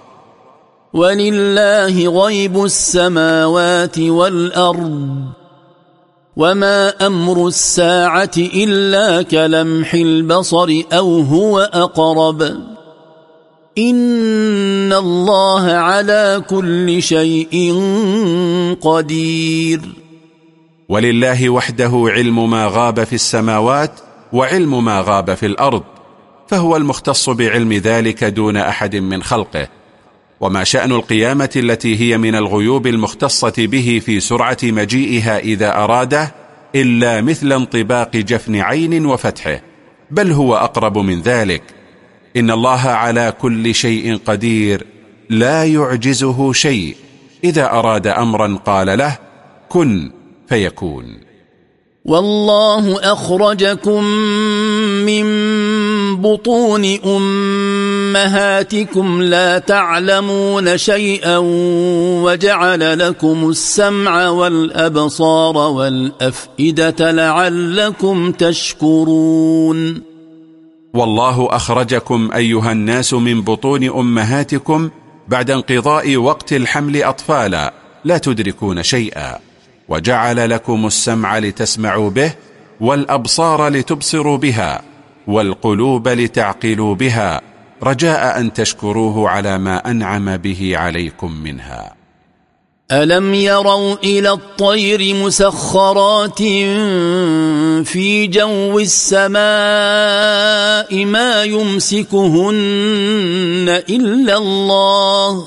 ولله غيب السماوات والأرض وما أمر الساعة إلا كلمح البصر أو هو أقرب. إن الله على كل شيء قدير. ولله وحده علم ما غاب في السماوات وعلم ما غاب في الأرض فهو المختص بعلم ذلك دون أحد من خلقه. وما شأن القيامة التي هي من الغيوب المختصة به في سرعة مجيئها إذا أراده إلا مثل انطباق جفن عين وفتحه بل هو أقرب من ذلك. إن الله على كل شيء قدير لا يعجزه شيء. إذا أراد أمرا قال له كن فيكون. والله أخرجكم من بطون أمهاتكم لا تعلمون شيئا وجعل لكم السمع والأبصار والأفئدة لعلكم تشكرون. والله أخرجكم أيها الناس من بطون أمهاتكم بعد انقضاء وقت الحمل أطفالا لا تدركون شيئا. وجعل لكم السمع لتسمعوا به والأبصار لتبصروا بها والقلوب لتعقلوا بها. رجاء أن تشكروه على ما أنعم به عليكم منها. ألم يروا إلى الطير مسخرات في جو السماء ما يمسكهن إلا الله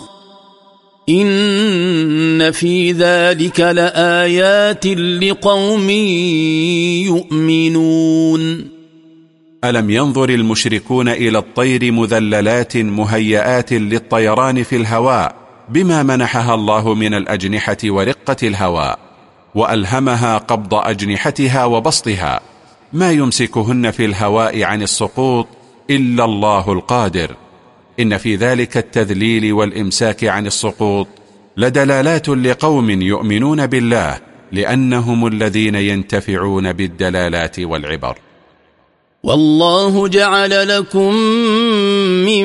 إن في ذلك لآيات لقوم يؤمنون ألم ينظر المشركون إلى الطير مذللات مهيئات للطيران في الهواء بما منحها الله من الأجنحة ورقة الهواء وألهمها قبض أجنحتها وبسطها ما يمسكهن في الهواء عن السقوط إلا الله القادر. إن في ذلك التذليل والإمساك عن السقوط لدلالات لقوم يؤمنون بالله لأنهم الذين ينتفعون بالدلالات والعبر. والله جعل لكم من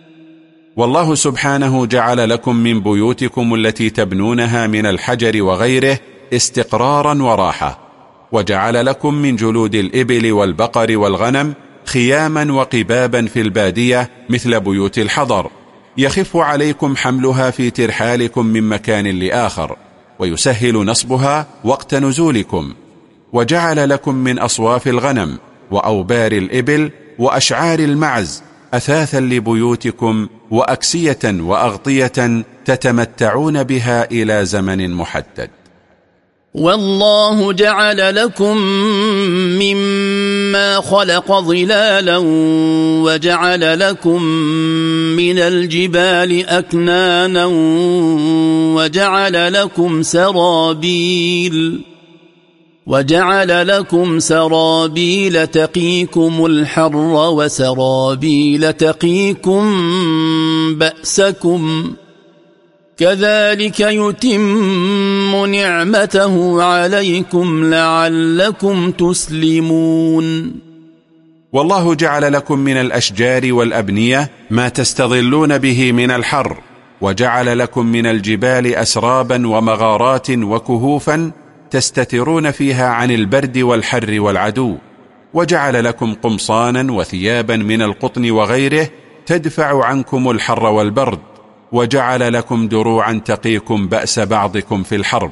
والله سبحانه جعل لكم من بيوتكم التي تبنونها من الحجر وغيره استقرارا وراحة وجعل لكم من جلود الإبل والبقر والغنم خياما وقبابا في البادية مثل بيوت الحضر يخف عليكم حملها في ترحالكم من مكان لآخر ويسهل نصبها وقت نزولكم وجعل لكم من أصواف الغنم وأوبار الإبل وأشعار المعز أثاثا لبيوتكم وأكسية وأغطية تتمتعون بها إلى زمن محدد. والله جعل لكم مما خلق ظلالا وجعل لكم من الجبال أكنانا وجعل لكم سرابيل. وجعل لكم سرابيل تقيكم الحر وسرابيل تقيكم بأسكم كذلك يتم نعمته عليكم لعلكم تسلمون. والله جعل لكم من الأشجار والأبنية ما تستظلون به من الحر وجعل لكم من الجبال أسرابا ومغارات وكهوفا تستترون فيها عن البرد والحر والعدو وجعل لكم قمصانا وثيابا من القطن وغيره تدفع عنكم الحر والبرد وجعل لكم دروعا تقيكم بأس بعضكم في الحرب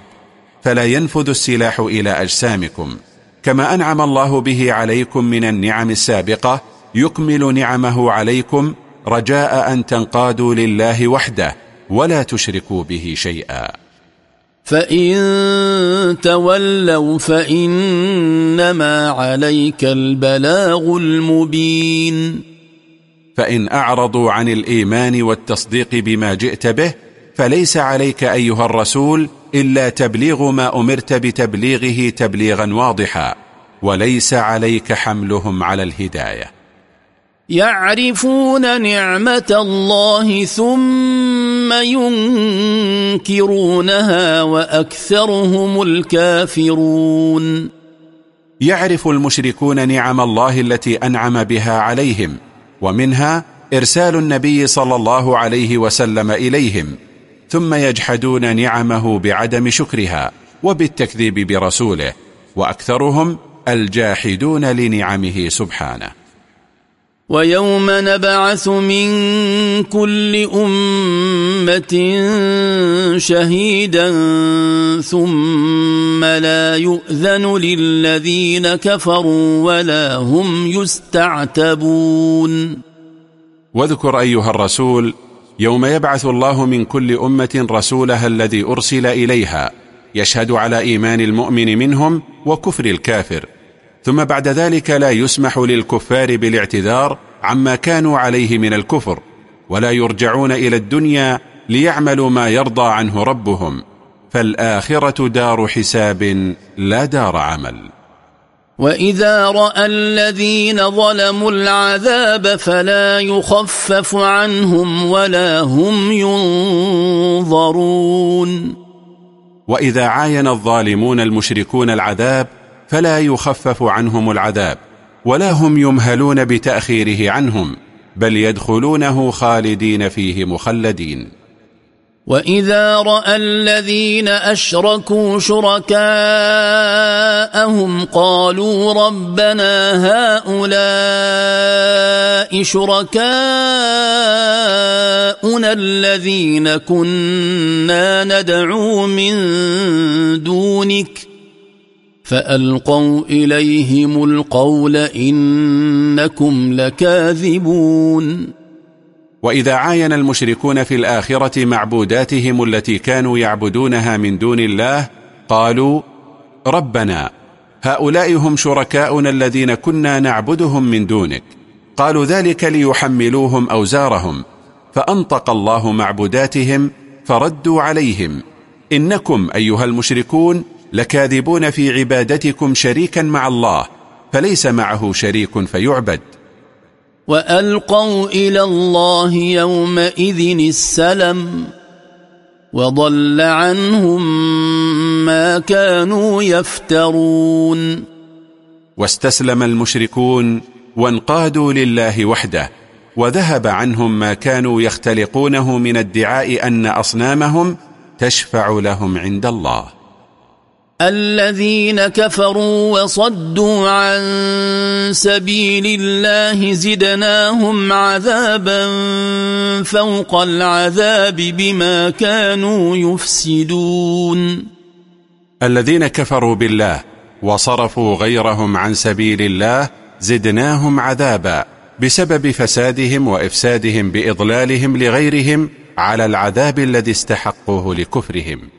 فلا ينفذ السلاح إلى أجسامكم. كما أنعم الله به عليكم من النعم السابقة يكمل نعمه عليكم رجاء أن تنقادوا لله وحده ولا تشركوا به شيئا. فإن تولوا فإنما عليك البلاغ المبين فإن أعرضوا عن الإيمان والتصديق بما جئت به فليس عليك أيها الرسول إلا تبليغ ما أمرت بتبليغه تبليغا واضحا وليس عليك حملهم على الهداية يعرفون نعمة الله ثم ينكرونها وأكثرهم الكافرون. يعرف المشركون نعم الله التي أنعم بها عليهم ومنها إرسال النبي صلى الله عليه وسلم إليهم ثم يجحدون نعمه بعدم شكرها وبالتكذيب برسوله وأكثرهم الجاحدون لنعمه سبحانه. ويوم نبعث من كل أمة شهيدا ثم لا يؤذن للذين كفروا ولا هم يستعتبون. واذكر أيها الرسول يوم يبعث الله من كل أمة رسولها الذي أرسل إليها يشهد على إيمان المؤمن منهم وكفر الكافر. ثم بعد ذلك لا يسمح للكفار بالاعتذار عما كانوا عليه من الكفر ولا يرجعون إلى الدنيا ليعملوا ما يرضى عنه ربهم. فالآخرة دار حساب لا دار عمل. وإذا رأى الذين ظلموا العذاب فلا يخفف عنهم ولا هم ينظرون. وإذا عاين الظالمون المشركون العذاب فلا يخفف عنهم العذاب ولا هم يمهلون بتأخيره عنهم بل يدخلونه خالدين فيه مخلدين. وإذا رأى الذين أشركوا شركاءهم قالوا ربنا هؤلاء شركاؤنا الذين كنا ندعو من دونك فألقوا إليهم القول إنكم لكاذبون. وإذا عاين المشركون في الآخرة معبوداتهم التي كانوا يعبدونها من دون الله قالوا ربنا هؤلاء هم شركاؤنا الذين كنا نعبدهم من دونك. قالوا ذلك ليحملوهم أوزارهم. فأنطق الله معبوداتهم فردوا عليهم. إنكم أيها المشركون لكاذبون في عبادتكم شريكا مع الله فليس معه شريك فيعبد. وألقوا إلى الله يومئذ السلم وضل عنهم ما كانوا يفترون. واستسلم المشركون وانقادوا لله وحده وذهب عنهم ما كانوا يختلقونه من ادعاء أن أصنامهم تشفع لهم عند الله. الذين كفروا وصدوا عن سبيل الله زدناهم عذابا فوق العذاب بما كانوا يفسدون. الذين كفروا بالله وصرفوا غيرهم عن سبيل الله زدناهم عذابا بسبب فسادهم وإفسادهم بإضلالهم لغيرهم على العذاب الذي استحقوه لكفرهم.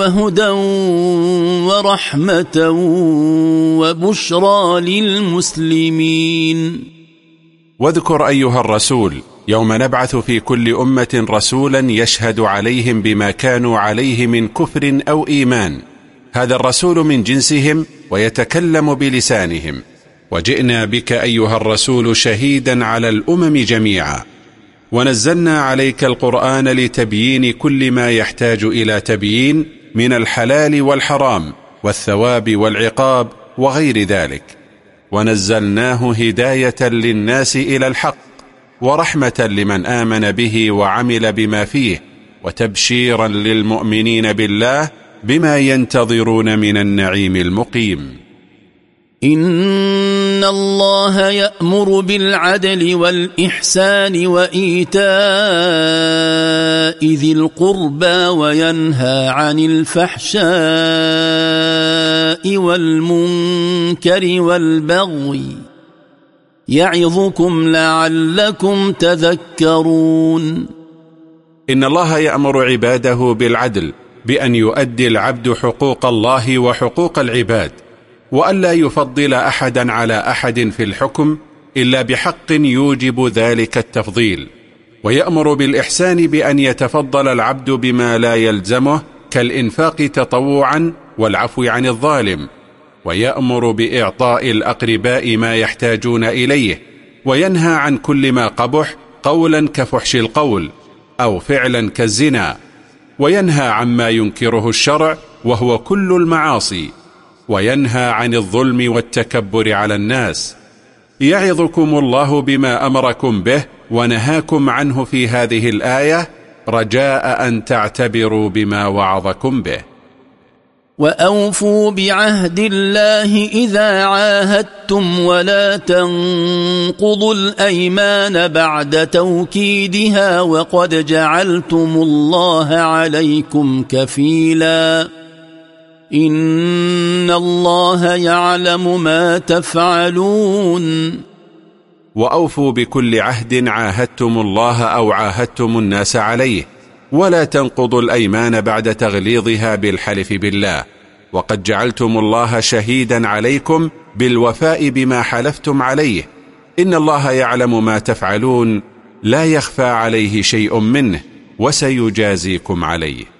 وهدى ورحمة وبشرى للمسلمين. واذكر أيها الرسول يوم نبعث في كل أمة رسولا يشهد عليهم بما كانوا عليه من كفر أو إيمان. هذا الرسول من جنسهم ويتكلم بلسانهم. وجئنا بك أيها الرسول شهيدا على الأمم جميعا. ونزلنا عليك القرآن لتبيين كل ما يحتاج إلى تبيين من الحلال والحرام والثواب والعقاب وغير ذلك. ونزلناه هداية للناس إلى الحق ورحمة لمن آمن به وعمل بما فيه وتبشيرا للمؤمنين بالله بما ينتظرون من النعيم المقيم. إن الله يأمر بالعدل والإحسان وإيتاء ذي القربى وينهى عن الفحشاء والمنكر والبغي يعظكم لعلكم تذكرون إن الله يأمر عباده بالعدل بأن يؤدي العبد حقوق الله وحقوق العباد. وألا يفضل أحدا على أحد في الحكم إلا بحق يوجب ذلك التفضيل. ويأمر بالإحسان بأن يتفضل العبد بما لا يلزمه كالإنفاق تطوعا والعفو عن الظالم. ويأمر بإعطاء الأقرباء ما يحتاجون إليه وينهى عن كل ما قبح قولا كفحش القول أو فعلا كالزنا. وينهى عما ينكره الشرع وهو كل المعاصي. وينهى عن الظلم والتكبر على الناس. يعظكم الله بما أمركم به ونهاكم عنه في هذه الآية رجاء أن تعتبروا بما وعظكم به. وأوفوا بعهد الله إذا عاهدتم ولا تنقضوا الأيمان بعد توكيدها وقد جعلتم الله عليكم كفيلاً. إن الله يعلم ما تفعلون. وأوفوا بكل عهد عاهدتم الله أو عاهدتم الناس عليه. ولا تنقضوا الأيمان بعد تغليظها بالحلف بالله. وقد جعلتم الله شهيدا عليكم بالوفاء بما حلفتم عليه. إن الله يعلم ما تفعلون. لا يخفى عليه شيء منه. وسيجازيكم عليه.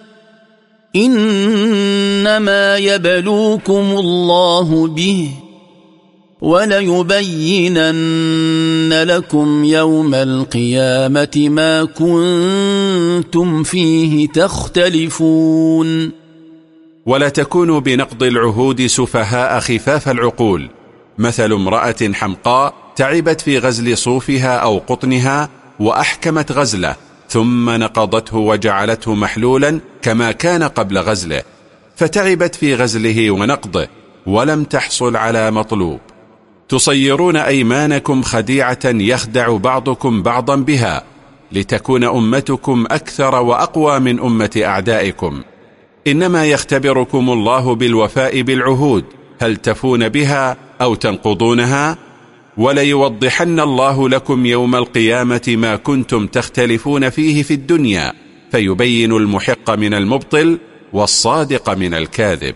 إنما يبلوكم الله به وليبينن لكم يوم القيامة ما كنتم فيه تختلفون. ولا تكونوا بنقض العهود سفهاء خفاف العقول. مثل امرأة حمقاء تعبت في غزل صوفها أو قطنها وأحكمت غزله. ثم نقضته وجعلته محلولا كما كان قبل غزله فتعبت في غزله ونقضه ولم تحصل على مطلوب. تصيرون أيمانكم خديعة يخدع بعضكم بعضا بها لتكون أمتكم أكثر وأقوى من أمة أعدائكم. إنما يختبركم الله بالوفاء بالعهود هل تفون بها أو تنقضونها؟ وليوضحن الله لكم يوم القيامة ما كنتم تختلفون فيه في الدنيا فيبين المحق من المبطل والصادق من الكاذب.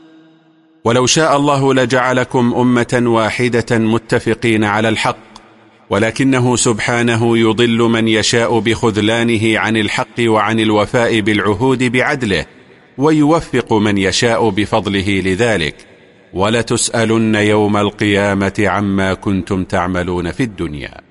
ولو شاء الله لجعلكم أمة واحدة متفقين على الحق ولكنه سبحانه يضل من يشاء بخذلانه عن الحق وعن الوفاء بالعهود بعدله ويوفق من يشاء بفضله لذلك. ولتسألن يوم القيامة عما كنتم تعملون في الدنيا.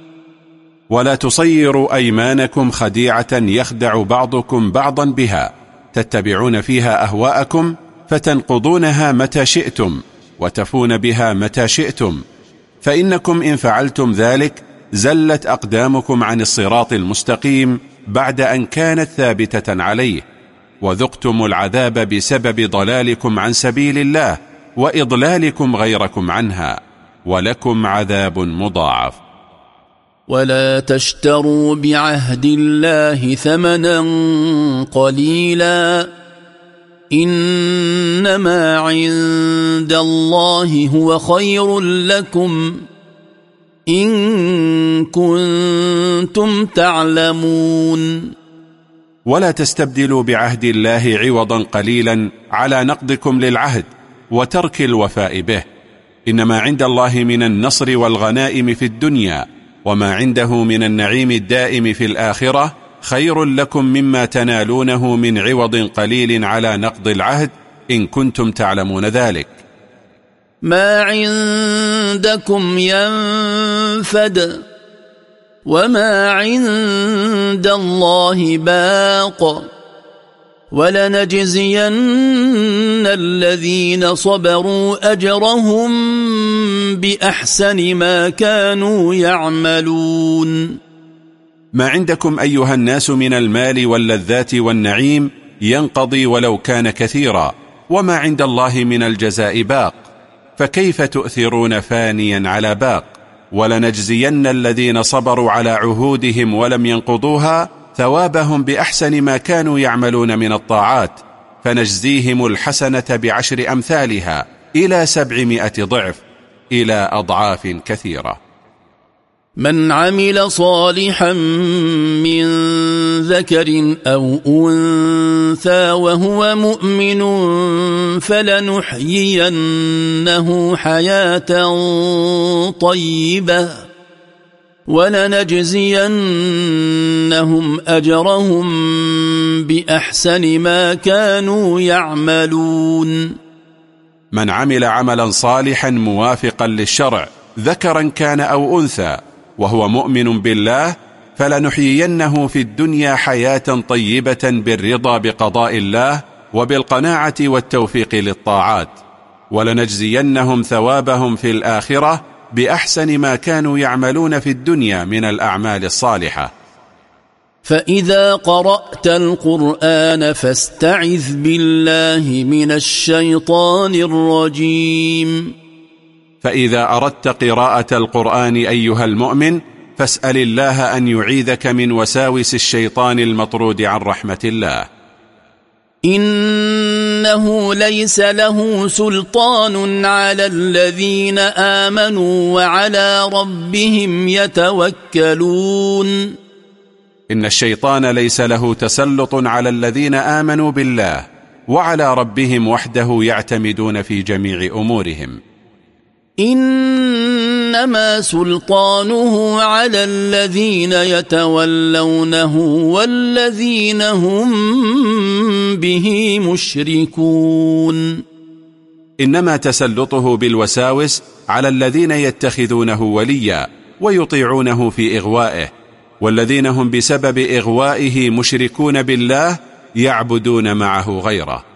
ولا تصيروا أيمانكم خديعة يخدع بعضكم بعضا بها. تتبعون فيها أهواءكم فتنقضونها متى شئتم وتفون بها متى شئتم. فإنكم إن فعلتم ذلك زلت أقدامكم عن الصراط المستقيم بعد أن كانت ثابتة عليه. وذقتم العذاب بسبب ضلالكم عن سبيل الله وإضلالكم غيركم عنها. ولكم عذاب مضاعف. ولا تشتروا بعهد الله ثمنا قليلا إنما عند الله هو خير لكم إن كنتم تعلمون. ولا تستبدلوا بعهد الله عوضا قليلا على نقضكم للعهد وترك الوفاء به. إنما عند الله من النصر والغنائم في الدنيا. وما عنده من النعيم الدائم في الآخرة خير لكم مما تنالونه من عوض قليل على نقض العهد إن كنتم تعلمون ذلك. ما عندكم ينفد وما عند الله باق. ولنجزين الذين صبروا أجرهم بأحسن ما كانوا يعملون. ما عندكم أيها الناس من المال واللذات والنعيم ينقضي ولو كان كثيرا وما عند الله من الجزاء باق فكيف تؤثرون فانيا على باق؟ ولنجزين الذين صبروا على عهودهم ولم ينقضوها ثوابهم بأحسن ما كانوا يعملون من الطاعات فنجزيهم الحسنة بعشر أمثالها إلى سبعمائة ضعف إلى أضعاف كثيرة. من عمل صالحا من ذكر أو أنثى وهو مؤمن فلنحيينه حياة طيبة. ولنجزينهم أجرهم بأحسن ما كانوا يعملون. من عمل عملا صالحا موافقا للشرع ذكرا كان أو أنثى وهو مؤمن بالله فلنحيينه في الدنيا حياة طيبة بالرضا بقضاء الله وبالقناعة والتوفيق للطاعات ولنجزينهم ثوابهم في الآخرة بأحسن ما كانوا يعملون في الدنيا من الأعمال الصالحة. فإذا قرأت القرآن فاستعذ بالله من الشيطان الرجيم. فإذا أردت قراءة القرآن أيها المؤمن فاسأل الله أن يعيذك من وساوس الشيطان المطرود عن رحمة الله. إنه ليس له سلطان على الذين آمنوا وعلى ربهم يتوكلون. إن الشيطان ليس له تسلط على الذين آمنوا بالله وعلى ربهم وحده يعتمدون في جميع أمورهم. إنما سلطانه على الذين يتولونه والذين هم به مشركون. إنما تسلطه بالوساوس على الذين يتخذونه وليا ويطيعونه في إغوائه والذين هم بسبب إغوائه مشركون بالله يعبدون معه غيره.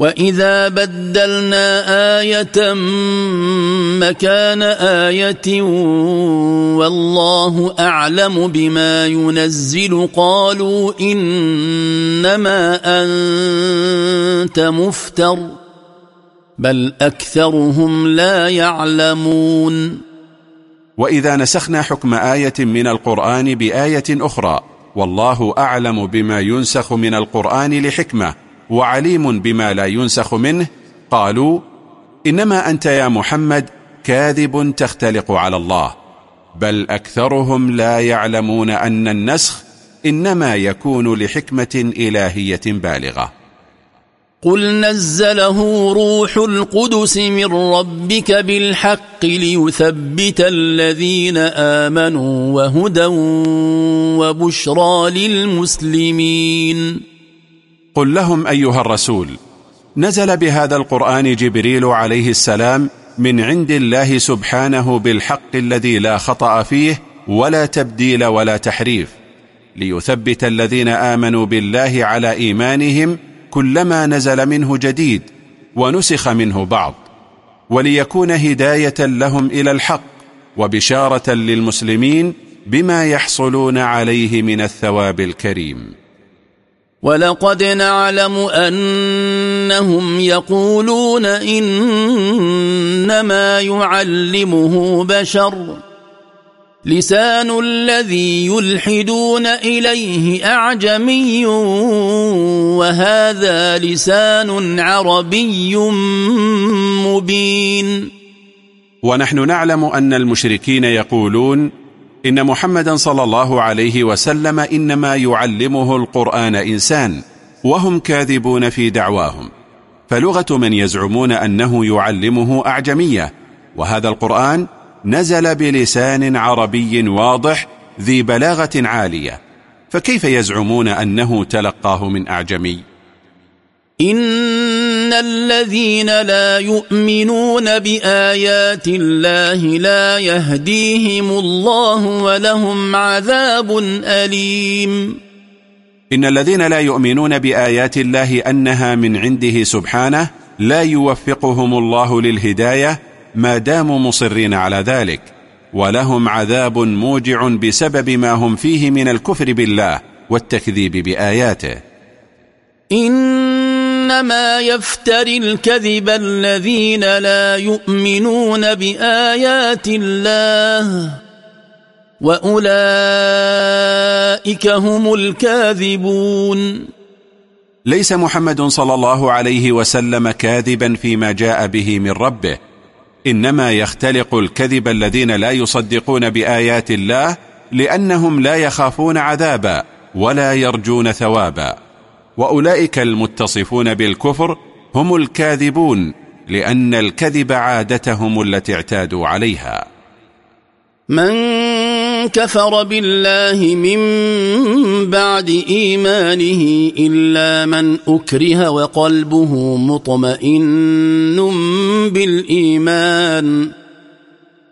وإذا بدلنا آية مكان آية والله أعلم بما ينزل قالوا إنما أنت مفتر بل أكثرهم لا يعلمون وإذا نسخنا حكم آية من القرآن بآية أخرى والله أعلم بما ينسخ من القرآن لحكمة وعليم بما لا ينسخ منه قالوا إنما أنت يا محمد كاذب تختلق على الله بل أكثرهم لا يعلمون أن النسخ إنما يكون لحكمة إلهية بالغة. قل نزله روح القدس من ربك بالحق ليثبت الذين آمنوا وهدى وبشرى للمسلمين. قل لهم أيها الرسول نزل بهذا القرآن جبريل عليه السلام من عند الله سبحانه بالحق الذي لا خطأ فيه ولا تبديل ولا تحريف ليثبت الذين آمنوا بالله على إيمانهم كلما نزل منه جديد ونسخ منه بعض وليكون هداية لهم إلى الحق وبشارة للمسلمين بما يحصلون عليه من الثواب الكريم. ولقد نعلم أنهم يقولون إنما يعلمه بشر. لسان الذي يلحدون إليه أعجمي وهذا لسان عربي مبين. ونحن نعلم أن المشركين يقولون إن محمدا صلى الله عليه وسلم إنما يعلمه القرآن إنسان وهم كاذبون في دعواهم. فلغة من يزعمون أنه يعلمه أعجمية وهذا القرآن نزل بلسان عربي واضح ذي بلاغة عالية. فكيف يزعمون أنه تلقاه من أعجمي؟ إن الذين لا يؤمنون بآيات الله لا يهديهم الله ولهم عذاب أليم. إن الذين لا يؤمنون بآيات الله أنها من عنده سبحانه لا يوفقهم الله للهداية ما داموا مصرين على ذلك. ولهم عذاب موجع بسبب ما هم فيه من الكفر بالله والتكذيب بآياته. إنما يفتري الكذب الذين لا يؤمنون بآيات الله وأولئك هم الكاذبون. ليس محمد صلى الله عليه وسلم كاذبا فيما جاء به من ربه إنما يختلق الكذب الذين لا يصدقون بآيات الله لأنهم لا يخافون عذابا ولا يرجون ثوابا. وأولئك المتصفون بالكفر هم الكاذبون لأن الكذب عادتهم التي اعتادوا عليها. من كفر بالله من بعد إيمانه إلا من أكره وقلبه مطمئن بالإيمان.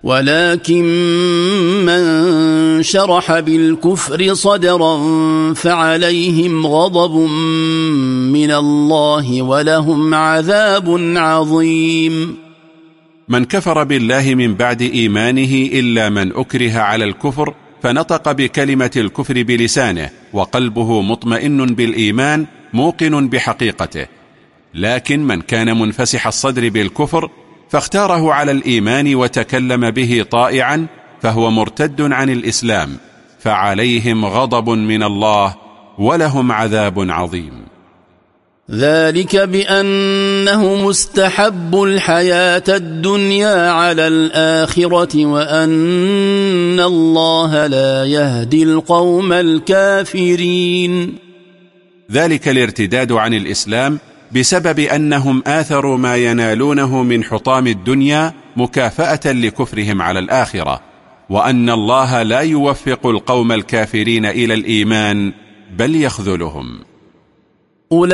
ولكن من شرح بالكفر صدرا فعليهم غضب من الله ولهم عذاب عظيم. من كفر بالله من بعد إيمانه إلا من أكره على الكفر فنطق بكلمة الكفر بلسانه وقلبه مطمئن بالإيمان موقن بحقيقته. لكن من كان منفسح الصدر بالكفر فاختاره على الإيمان وتكلم به طائعا فهو مرتد عن الإسلام فعليهم غضب من الله ولهم عذاب عظيم. ذلك بأنه مستحب الحياة الدنيا على الآخرة وأن الله لا يهدي القوم الكافرين. ذلك الارتداد عن الإسلام بسبب أنهم آثروا ما ينالونه من حطام الدنيا مكافأة لكفرهم على الآخرة وأن الله لا يوفق القوم الكافرين إلى الإيمان بل يخذلهم. أولئك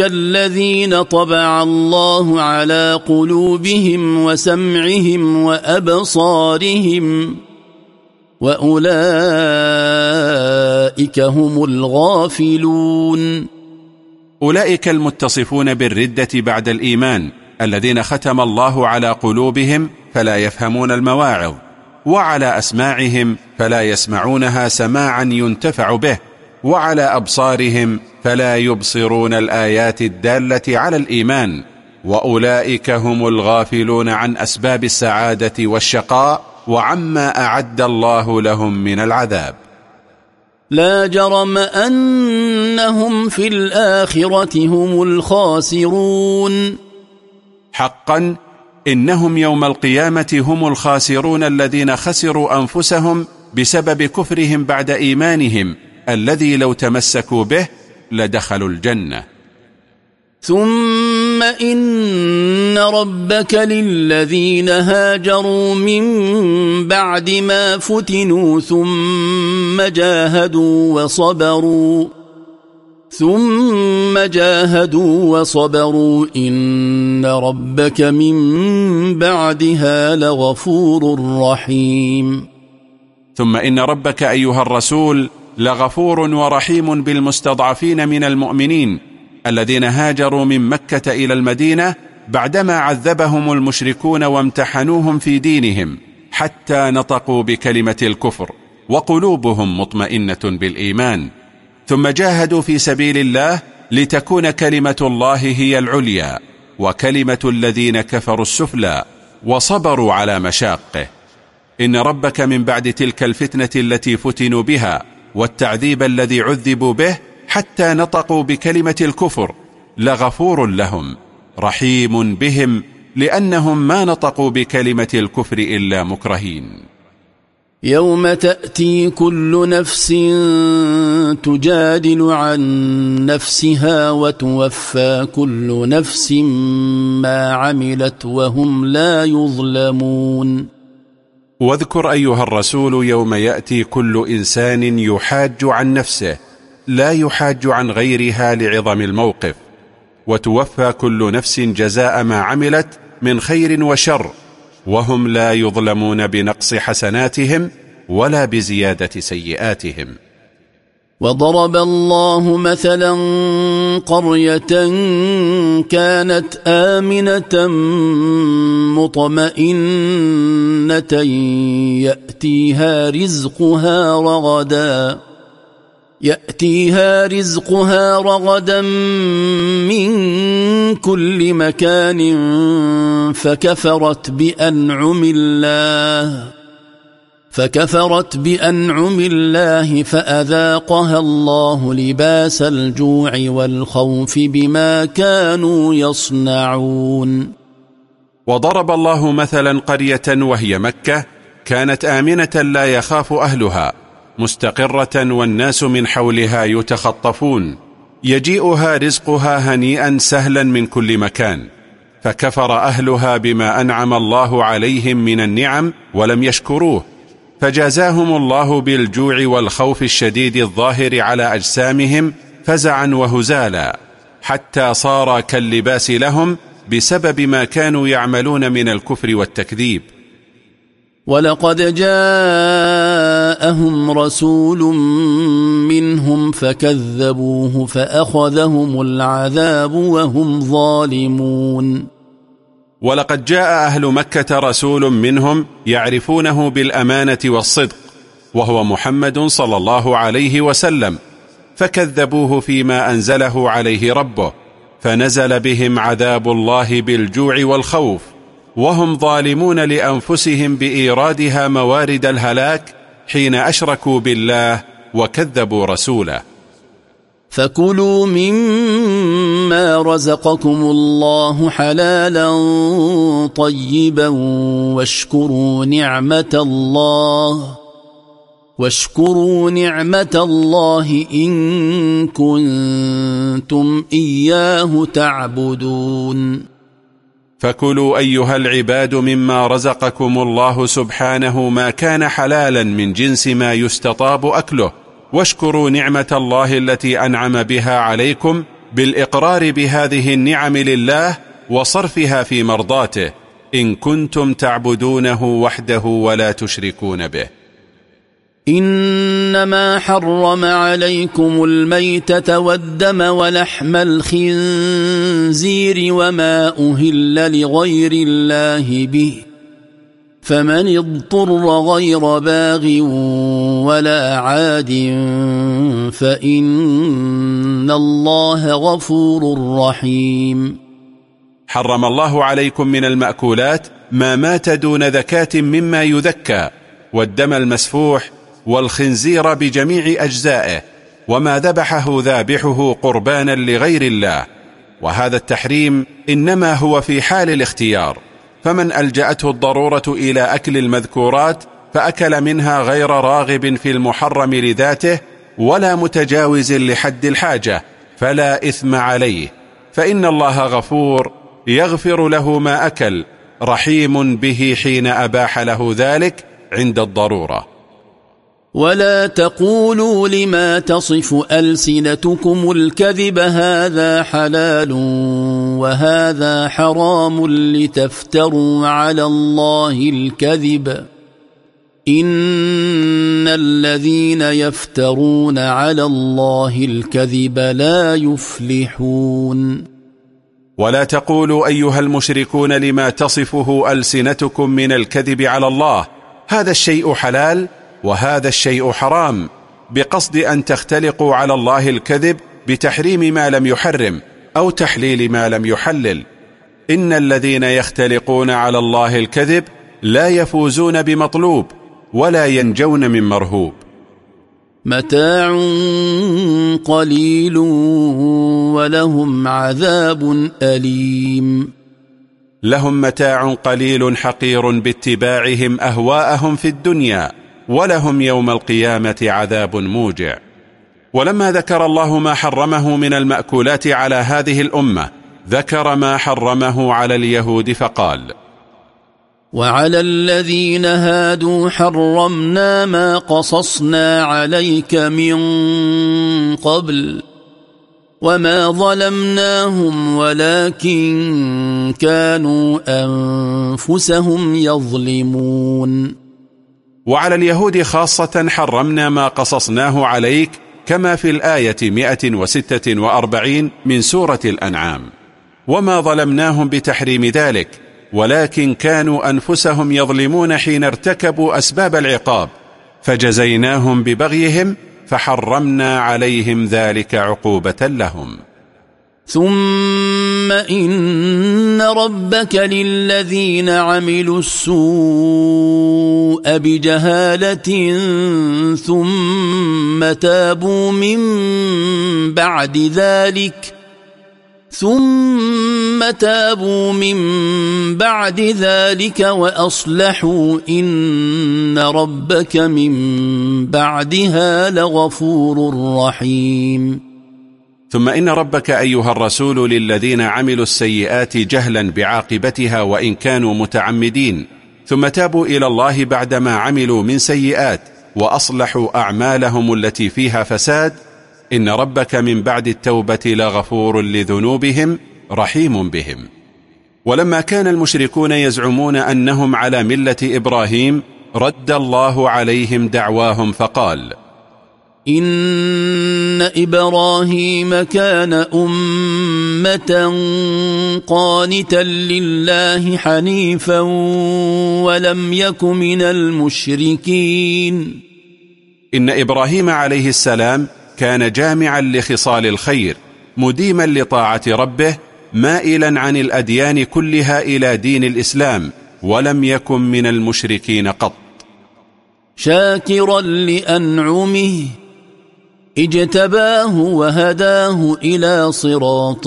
الذين طبع الله على قلوبهم وسمعهم وأبصارهم وأولئك هم الغافلون. أولئك المتصفون بالردة بعد الإيمان الذين ختم الله على قلوبهم فلا يفهمون المواعظ وعلى أسماعهم فلا يسمعونها سماعا ينتفع به وعلى أبصارهم فلا يبصرون الآيات الدالة على الإيمان وأولئك هم الغافلون عن أسباب السعادة والشقاء وعما أعد الله لهم من العذاب. لا جرم أنهم في الآخرة هم الخاسرون. حقا إنهم يوم القيامة هم الخاسرون الذين خسروا أنفسهم بسبب كفرهم بعد إيمانهم الذي لو تمسكوا به لدخلوا الجنة. ثم إن ربك للذين هاجروا من بعد ما فتنوا ثم جاهدوا وصبروا ثم جاهدوا وصبروا إن ربك من بعدها لغفور رحيم ثم إن ربك أيها الرسول لغفور ورحيم بالمستضعفين من المؤمنين الذين هاجروا من مكة إلى المدينة بعدما عذبهم المشركون وامتحنوهم في دينهم حتى نطقوا بكلمة الكفر وقلوبهم مطمئنة بالإيمان. ثم جاهدوا في سبيل الله لتكون كلمة الله هي العليا وكلمة الذين كفروا السفلى وصبروا على مشاقه. إن ربك من بعد تلك الفتنة التي فتنوا بها والتعذيب الذي عذبوا به حتى نطقوا بكلمة الكفر لغفور لهم رحيم بهم لأنهم ما نطقوا بكلمة الكفر إلا مكرهين. يوم تأتي كل نفس تجادل عن نفسها وتوفى كل نفس ما عملت وهم لا يظلمون. واذكر أيها الرسول يوم يأتي كل إنسان يحاج عن نفسه لا يحاج عن غيرها لعظم الموقف وتوفى كل نفس جزاء ما عملت من خير وشر وهم لا يظلمون بنقص حسناتهم ولا بزيادة سيئاتهم. وضرب الله مثلا قرية كانت آمنة مطمئنة يأتيها رزقها رغدا. يأتيها رزقها رغدا من كل مكان فكفرت بأنعم الله فكفرت بأنعم الله فأذاقها الله لباس الجوع والخوف بما كانوا يصنعون. وضرب الله مثلا قرية وهي مكة كانت آمنة لا يخاف أهلها. مستقرة والناس من حولها يتخطفون. يجيئها رزقها هنيئا سهلا من كل مكان. فكفر أهلها بما أنعم الله عليهم من النعم ولم يشكروه. فجازاهم الله بالجوع والخوف الشديد الظاهر على أجسامهم فزعا وهزالا. حتى صار كاللباس لهم بسبب ما كانوا يعملون من الكفر والتكذيب. ولقد جاءهم رسول منهم فكذبوه فأخذهم العذاب وهم ظالمون. ولقد جاء أهل مكة رسول منهم يعرفونه بالأمانة والصدق وهو محمد صلى الله عليه وسلم فكذبوه فيما أنزله عليه ربه فنزل بهم عذاب الله بالجوع والخوف وهم ظالمون لأنفسهم بإيرادها موارد الهلاك حين أشركوا بالله وكذبوا رسوله. فكلوا مما رزقكم الله حلالا طيبا واشكروا نعمة الله واشكروا نعمة الله إن كنتم إياه تعبدون. فكلوا أيها العباد مما رزقكم الله سبحانه ما كان حلالا من جنس ما يستطاب أكله. واشكروا نعمة الله التي أنعم بها عليكم بالإقرار بهذه النعم لله وصرفها في مرضاته. إن كنتم تعبدونه وحده ولا تشركون به. إنما حرم عليكم الميتة والدم ولحم الخنزير وما أهل لغير الله به فمن اضطر غير باغ ولا عاد فإن الله غفور رحيم. حرم الله عليكم من المأكولات ما مات دون ذكاة مما يذكى والدم المسفوح والخنزير بجميع أجزائه وما ذبحه ذابحه قربانا لغير الله. وهذا التحريم إنما هو في حال الاختيار. فمن ألجأته الضرورة إلى أكل المذكورات فأكل منها غير راغب في المحرم لذاته ولا متجاوز لحد الحاجة فلا إثم عليه. فإن الله غفور يغفر له ما أكل رحيم به حين أباح له ذلك عند الضرورة. ولا تقولوا لما تصف ألسنتكم الكذب هذا حلال وهذا حرام لتفتروا على الله الكذب. إن الذين يفترون على الله الكذب لا يفلحون. ولا تقولوا أيها المشركون لما تصفه ألسنتكم من الكذب على الله هذا الشيء حلال وهذا الشيء حرام بقصد أن تختلقوا على الله الكذب بتحريم ما لم يحرم أو تحليل ما لم يحلل. إن الذين يختلقون على الله الكذب لا يفوزون بمطلوب ولا ينجون من مرهوب. متاع قليل ولهم عذاب أليم. لهم متاع قليل حقير باتباعهم أهواءهم في الدنيا. ولهم يوم القيامة عذاب موجع. ولما ذكر الله ما حرمه من المأكولات على هذه الأمة ذكر ما حرمه على اليهود فقال وعلى الذين هادوا حرمنا ما قصصنا عليك من قبل وما ظلمناهم ولكن كانوا أنفسهم يظلمون. وعلى اليهود خاصة حرمنا ما قصصناه عليك كما في الآية 146 من سورة الأنعام. وما ظلمناهم بتحريم ذلك ولكن كانوا أنفسهم يظلمون حين ارتكبوا أسباب العقاب فجزيناهم ببغيهم فحرمنا عليهم ذلك عقوبة لهم. ثم إن ربك للذين عملوا السوء بجهالة ثم تابوا من بعد ذلك ثم تابوا من بعد ذلك وأصلحوا إن ربك من بعدها لغفور رحيم ثم إن ربك أيها الرسول للذين عملوا السيئات جهلا بعاقبتها وإن كانوا متعمدين. ثم تابوا إلى الله بعدما عملوا من سيئات وأصلحوا أعمالهم التي فيها فساد. إن ربك من بعد التوبة لغفور لذنوبهم رحيم بهم. ولما كان المشركون يزعمون أنهم على ملة إبراهيم رد الله عليهم دعواهم فقال إن إبراهيم كان أمة قانتا لله حنيفا ولم يك من المشركين. إن إبراهيم عليه السلام كان جامعا لخصال الخير مديما لطاعة ربه مائلا عن الأديان كلها إلى دين الإسلام ولم يكن من المشركين قط. شاكرا لأنعمه اجتباه وهداه إلى صراط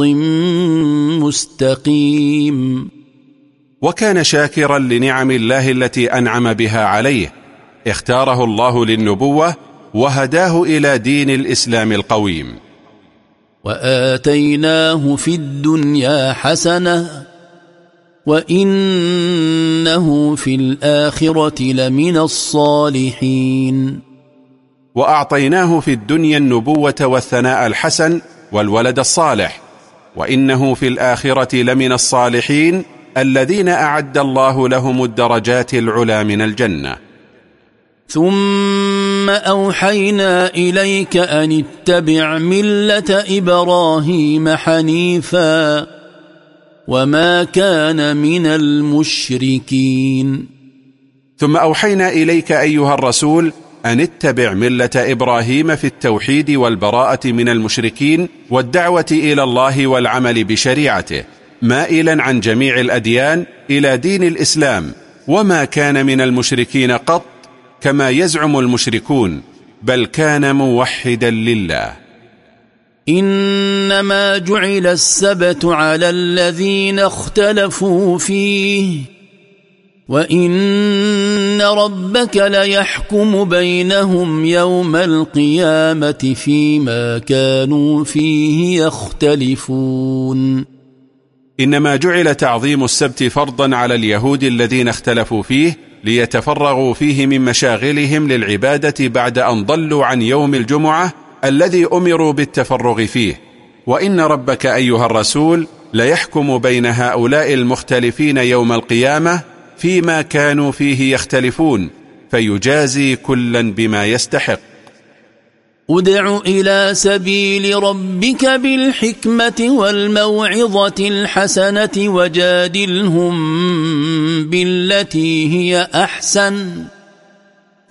مستقيم. وكان شاكرا لنعم الله التي أنعم بها عليه. اختاره الله للنبوة وهداه إلى دين الإسلام القويم. وآتيناه في الدنيا حسنة وإنه في الآخرة لمن الصالحين. وأعطيناه في الدنيا النبوة والثناء الحسن والولد الصالح وإنه في الآخرة لمن الصالحين الذين أعد الله لهم الدرجات العلا من الجنة. ثم أوحينا إليك أن اتبع ملة إبراهيم حنيفا وما كان من المشركين. ثم أوحينا إليك أيها الرسول أن اتبع ملة إبراهيم في التوحيد والبراءة من المشركين والدعوة إلى الله والعمل بشريعته مائلا عن جميع الأديان إلى دين الإسلام وما كان من المشركين قط كما يزعم المشركون بل كان موحدا لله. إنما جعل السبت على الذين اختلفوا فيه. وإن ربك ليحكم بينهم يوم القيامة فيما كانوا فيه يختلفون إنما جعل تعظيم السبت فرضا على اليهود الذين اختلفوا فيه ليتفرغوا فيه من مشاغلهم للعبادة بعد أن ضلوا عن يوم الجمعة الذي أمروا بالتفرغ فيه. وإن ربك أيها الرسول ليحكم بين هؤلاء المختلفين يوم القيامة فيما كانوا فيه يختلفون فيجازي كلا بما يستحق. ادع إلى سبيل ربك بالحكمة والموعظة الحسنة وجادلهم بالتي هي أحسن.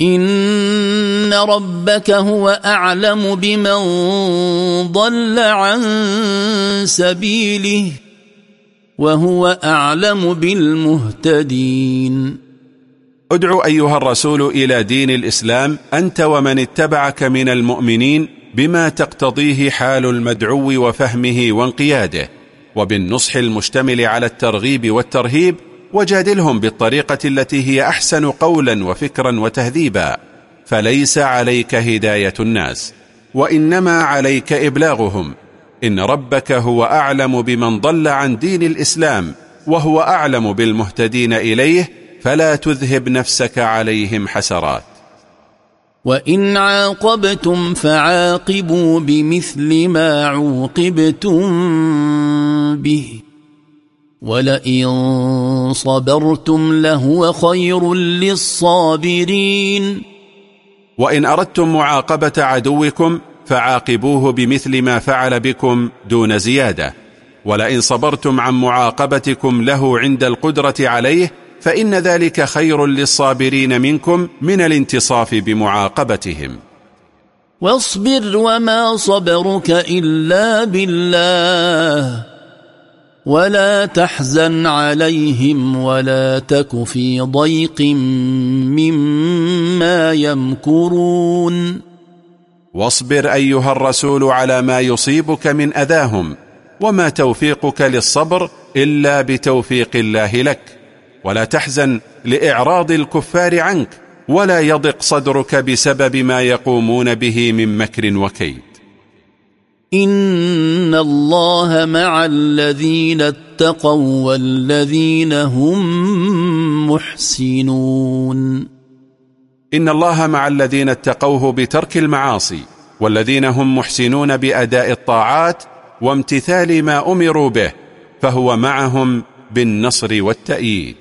إن ربك هو أعلم بمن ضل عن سبيله. وهو أعلم بالمهتدين. ادعو أيها الرسول إلى دين الإسلام أنت ومن اتبعك من المؤمنين بما تقتضيه حال المدعو وفهمه وانقياده وبالنصح المشتمل على الترغيب والترهيب وجادلهم بالطريقة التي هي أحسن قولا وفكرا وتهذيبا فليس عليك هداية الناس وإنما عليك إبلاغهم. إن ربك هو أعلم بمن ضل عن دين الإسلام وهو أعلم بالمهتدين إليه فلا تذهب نفسك عليهم حسرات. وإن عاقبتم فعاقبوا بمثل ما عوقبتم به. ولئن صبرتم لهو خير للصابرين. وإن أردتم معاقبة عدوكم فعاقبوه بمثل ما فعل بكم دون زيادة. ولئن صبرتم عن معاقبتكم له عند القدرة عليه فإن ذلك خير للصابرين منكم من الانتصاف بمعاقبتهم. واصبر وما صبرك إلا بالله. ولا تحزن عليهم ولا تك في ضيق مما يمكرون. واصبر أيها الرسول على ما يصيبك من أذاهم وما توفيقك للصبر إلا بتوفيق الله لك. ولا تحزن لإعراض الكفار عنك ولا يضق صدرك بسبب ما يقومون به من مكر وكيد. إن الله مع الذين اتقوا والذين هم محسنون. إن الله مع الذين اتقوه بترك المعاصي والذين هم محسنون بأداء الطاعات وامتثال ما أمروا به فهو معهم بالنصر والتأييد.